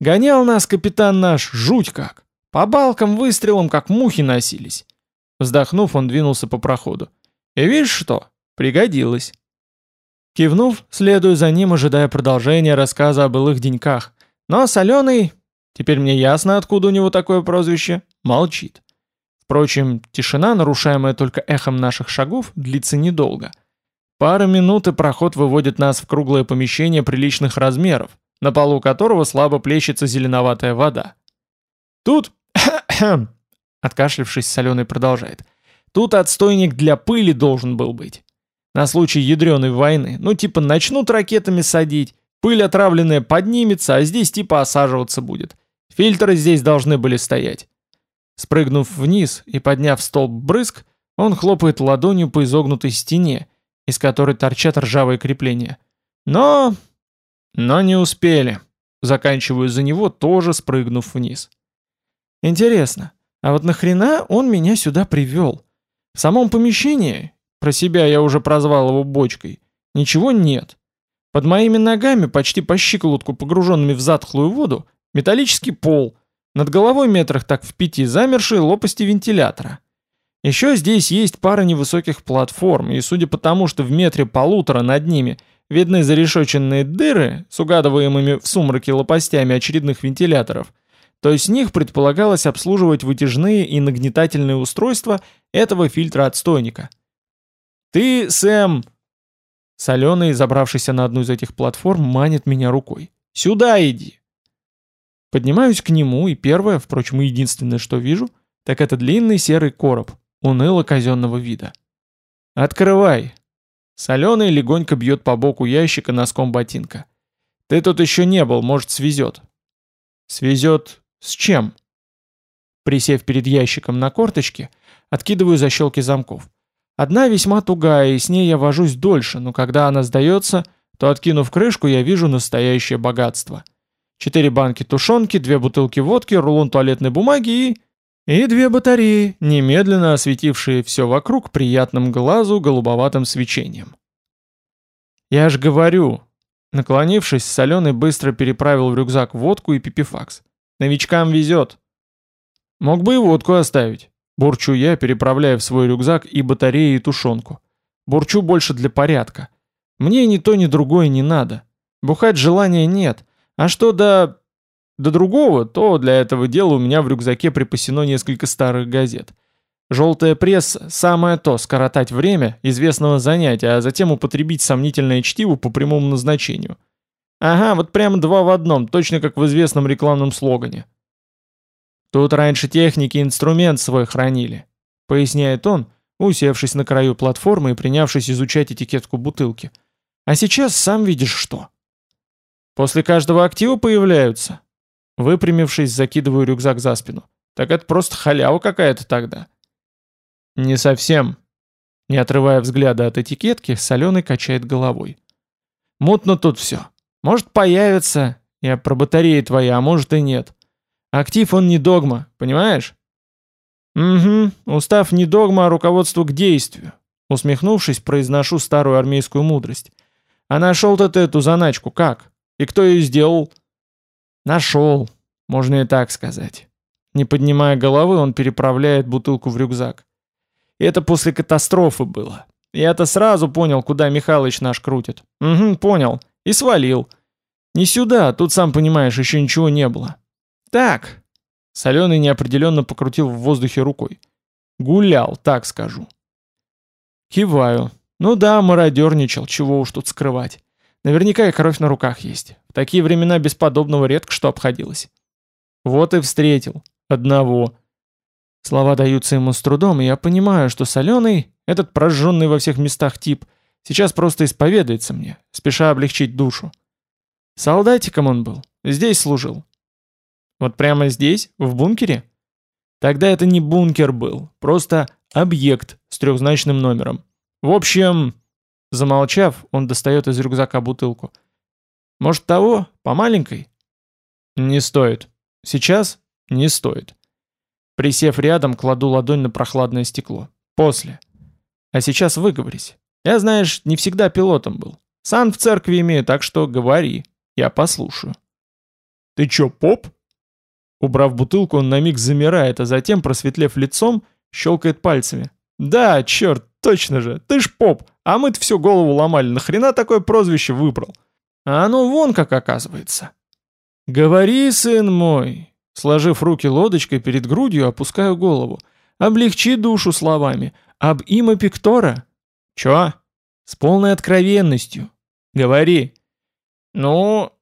Гонял нас капитан наш, жуть как. По балкам выстрелом, как мухи носились. Вздохнув, он двинулся по проходу. «И видишь что? Пригодилось». Кивнув, следую за ним, ожидая продолжения рассказа о былых деньках. Но соленый, теперь мне ясно, откуда у него такое прозвище, молчит. Впрочем, тишина, нарушаемая только эхом наших шагов, длится недолго. Пара минут и проход выводит нас в круглое помещение приличных размеров, на полу которого слабо плещется зеленоватая вода. Тут *coughs* Откашлившись, Соленый продолжает. Тут отстойник для пыли должен был быть. На случай ядреной войны. Ну типа начнут ракетами садить, пыль отравленная поднимется, а здесь типа осаживаться будет. Фильтры здесь должны были стоять. Спрыгнув вниз и подняв столб брызг, он хлопает ладонью по изогнутой стене, из которой торчат ржавые крепления. Но... но не успели. Заканчиваю за него, тоже спрыгнув вниз. Интересно, а вот нахрена он меня сюда привел? В самом помещении, про себя я уже прозвал его бочкой, ничего нет. Под моими ногами, почти по щиколотку погруженными в затхлую воду, металлический пол, над головой метрах так в пяти замершие лопасти вентилятора. Еще здесь есть пара невысоких платформ, и судя по тому, что в метре полутора над ними видны зарешоченные дыры с угадываемыми в сумраке лопастями очередных вентиляторов, то с них предполагалось обслуживать вытяжные и нагнетательные устройства этого фильтра-отстойника. «Ты, Сэм...» Соленый, забравшийся на одну из этих платформ, манит меня рукой. «Сюда иди!» Поднимаюсь к нему, и первое, впрочем, единственное, что вижу, так это длинный серый короб, уныло казенного вида. «Открывай!» Соленый легонько бьет по боку ящика носком ботинка. «Ты тут еще не был, может, свезет». «Свезет «С чем?» Присев перед ящиком на корточке, откидываю защелки замков. Одна весьма тугая, и с ней я вожусь дольше, но когда она сдается, то, откинув крышку, я вижу настоящее богатство. Четыре банки тушенки, две бутылки водки, рулон туалетной бумаги и... И две батареи, немедленно осветившие все вокруг приятным глазу голубоватым свечением. «Я ж говорю!» Наклонившись, Соленый быстро переправил в рюкзак водку и пипифакс. «Новичкам везет!» «Мог бы и водку оставить», — бурчу я, переправляя в свой рюкзак и батареи, и тушенку. Бурчу больше для порядка. Мне ни то, ни другое не надо. Бухать желания нет. А что до... до другого, то для этого дела у меня в рюкзаке припасено несколько старых газет. Желтая пресса – самое то, скоротать время известного занятия, а затем употребить сомнительное чтиво по прямому назначению. Ага, вот прямо два в одном, точно как в известном рекламном слогане. Тут раньше техники инструмент свой хранили, поясняет он, усевшись на краю платформы и принявшись изучать этикетку бутылки. А сейчас сам видишь что. После каждого актива появляются. Выпрямившись, закидываю рюкзак за спину. Так это просто халява какая-то тогда. Не совсем. Не отрывая взгляда от этикетки, Соленый качает головой. Мутно тут все. Может появится, я про батареи твои, а может и нет. Актив он не догма, понимаешь? Угу, устав не догма, а руководство к действию. Усмехнувшись, произношу старую армейскую мудрость. А нашел-то ты эту заначку как? И кто ее сделал? Нашел, можно и так сказать. Не поднимая головы, он переправляет бутылку в рюкзак. Это после катастрофы было. Я-то сразу понял, куда Михалыч наш крутит. Угу, понял. И свалил. Не сюда, тут, сам понимаешь, еще ничего не было. Так. Соленый неопределенно покрутил в воздухе рукой. Гулял, так скажу. Киваю. Ну да, мародерничал, чего уж тут скрывать. Наверняка и кровь на руках есть. В такие времена без подобного редко что обходилось. Вот и встретил. Одного. Слова даются ему с трудом, и я понимаю, что соленый, этот прожженный во всех местах тип, сейчас просто исповедается мне, спеша облегчить душу. Солдатиком он был, здесь служил. Вот прямо здесь, в бункере? Тогда это не бункер был, просто объект с трехзначным номером. В общем, замолчав, он достает из рюкзака бутылку. Может того, по маленькой? Не стоит. Сейчас не стоит. Присев рядом, кладу ладонь на прохладное стекло. После. А сейчас выговорись. Я, знаешь, не всегда пилотом был. Сан в церкви имею, так что говори. Я послушаю. Ты чё, поп? Убрав бутылку, он на миг замирает, а затем, просветлев лицом, щелкает пальцами. Да, черт, точно же, ты ж поп, а мы-то всю голову ломали, нахрена такое прозвище выбрал? А оно вон как оказывается. Говори, сын мой, Сложив руки лодочкой перед грудью, опускаю голову. Облегчи душу словами. Об има пиктора. Чё? С полной откровенностью. Говори. Ну,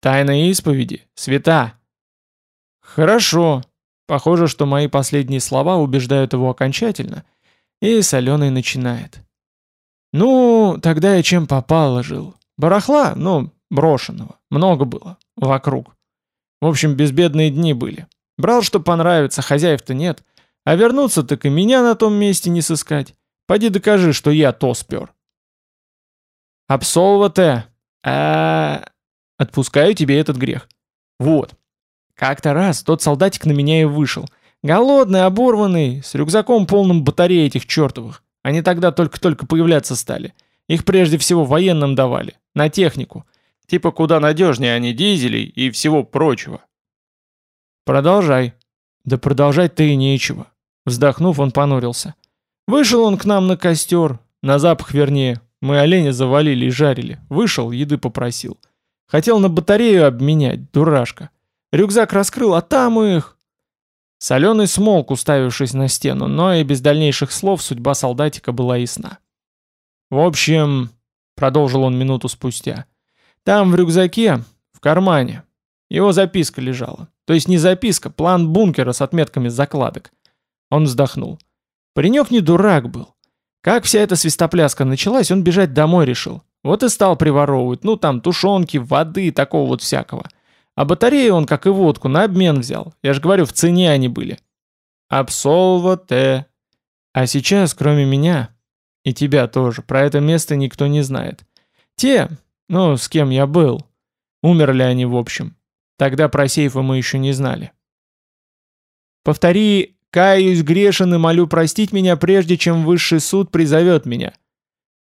тайна исповеди, свята. Хорошо. Похоже, что мои последние слова убеждают его окончательно. И соленый начинает. Ну, тогда я чем попало жил. Барахла, ну, брошенного. Много было. Вокруг. В общем, безбедные дни были. Брал, что понравится, хозяев-то нет. А вернуться так и меня на том месте не сыскать. Пойди докажи, что я то спер. Абсолва-те. А... Отпускаю тебе этот грех. Вот. Как-то раз тот солдатик на меня и вышел. Голодный, оборванный, с рюкзаком полным батареи этих чертовых. Они тогда только-только появляться стали. Их прежде всего военным давали, на технику. Типа куда надежнее они дизелей и всего прочего. Продолжай. Да продолжать-то и нечего. Вздохнув, он понурился. Вышел он к нам на костер, на запах вернее. Мы оленя завалили и жарили. Вышел, еды попросил. Хотел на батарею обменять, дурашка. Рюкзак раскрыл, а там их... Соленый смолк, уставившись на стену, но и без дальнейших слов судьба солдатика была ясна. «В общем», — продолжил он минуту спустя, там в рюкзаке, в кармане, его записка лежала. То есть не записка, план бункера с отметками закладок. Он вздохнул. Паренек не дурак был. Как вся эта свистопляска началась, он бежать домой решил. Вот и стал приворовывать, ну там тушенки, воды, такого вот всякого. А батареи он, как и водку, на обмен взял. Я же говорю, в цене они были. Абсолва Т. А сейчас, кроме меня, и тебя тоже, про это место никто не знает. Те, Ну, с кем я был. Умерли они в общем. Тогда про сейфы мы еще не знали. Повтори «Каюсь грешен и молю простить меня, прежде чем высший суд призовет меня».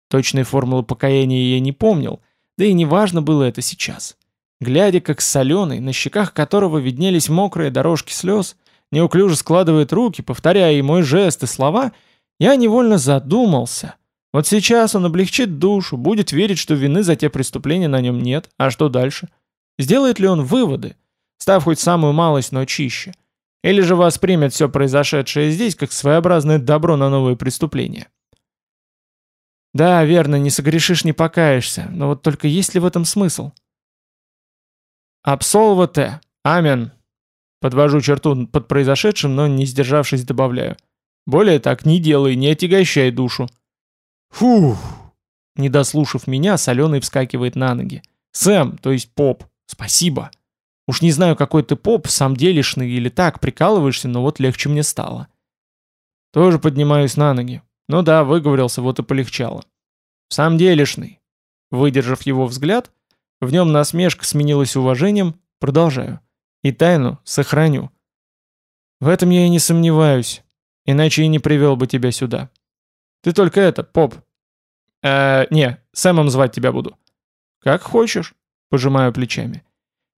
Точной формулы покаяния я не помнил, да и не важно было это сейчас. Глядя, как соленый, на щеках которого виднелись мокрые дорожки слез, неуклюже складывает руки, повторяя и мой жест и слова, я невольно задумался. Вот сейчас он облегчит душу, будет верить, что вины за те преступления на нем нет, а что дальше? Сделает ли он выводы, став хоть самую малость, но чище? Или же воспримет все произошедшее здесь как своеобразное добро на новые преступления? Да, верно, не согрешишь, не покаешься, но вот только есть ли в этом смысл? Абсолвате, амен. Подвожу черту под произошедшим, но не сдержавшись добавляю. Более так не делай, не отягощай душу. Фух. Не дослушав меня, Соленый вскакивает на ноги. Сэм, то есть поп, спасибо. Уж не знаю, какой ты поп, сам делишный или так, прикалываешься, но вот легче мне стало. Тоже поднимаюсь на ноги. Ну да, выговорился, вот и полегчало. Сам делишный. Выдержав его взгляд, в нем насмешка сменилась уважением, продолжаю. И тайну сохраню. В этом я и не сомневаюсь, иначе и не привел бы тебя сюда. Ты только это, поп. Э, не, Сэмом звать тебя буду. Как хочешь, пожимаю плечами.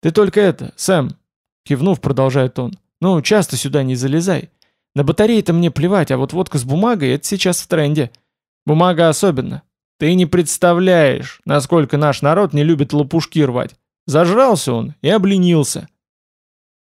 Ты только это, Сэм, кивнув, продолжает он. Ну, часто сюда не залезай. На батарее-то мне плевать, а вот водка с бумагой — это сейчас в тренде. Бумага особенно. Ты не представляешь, насколько наш народ не любит лопушки рвать. Зажрался он и обленился.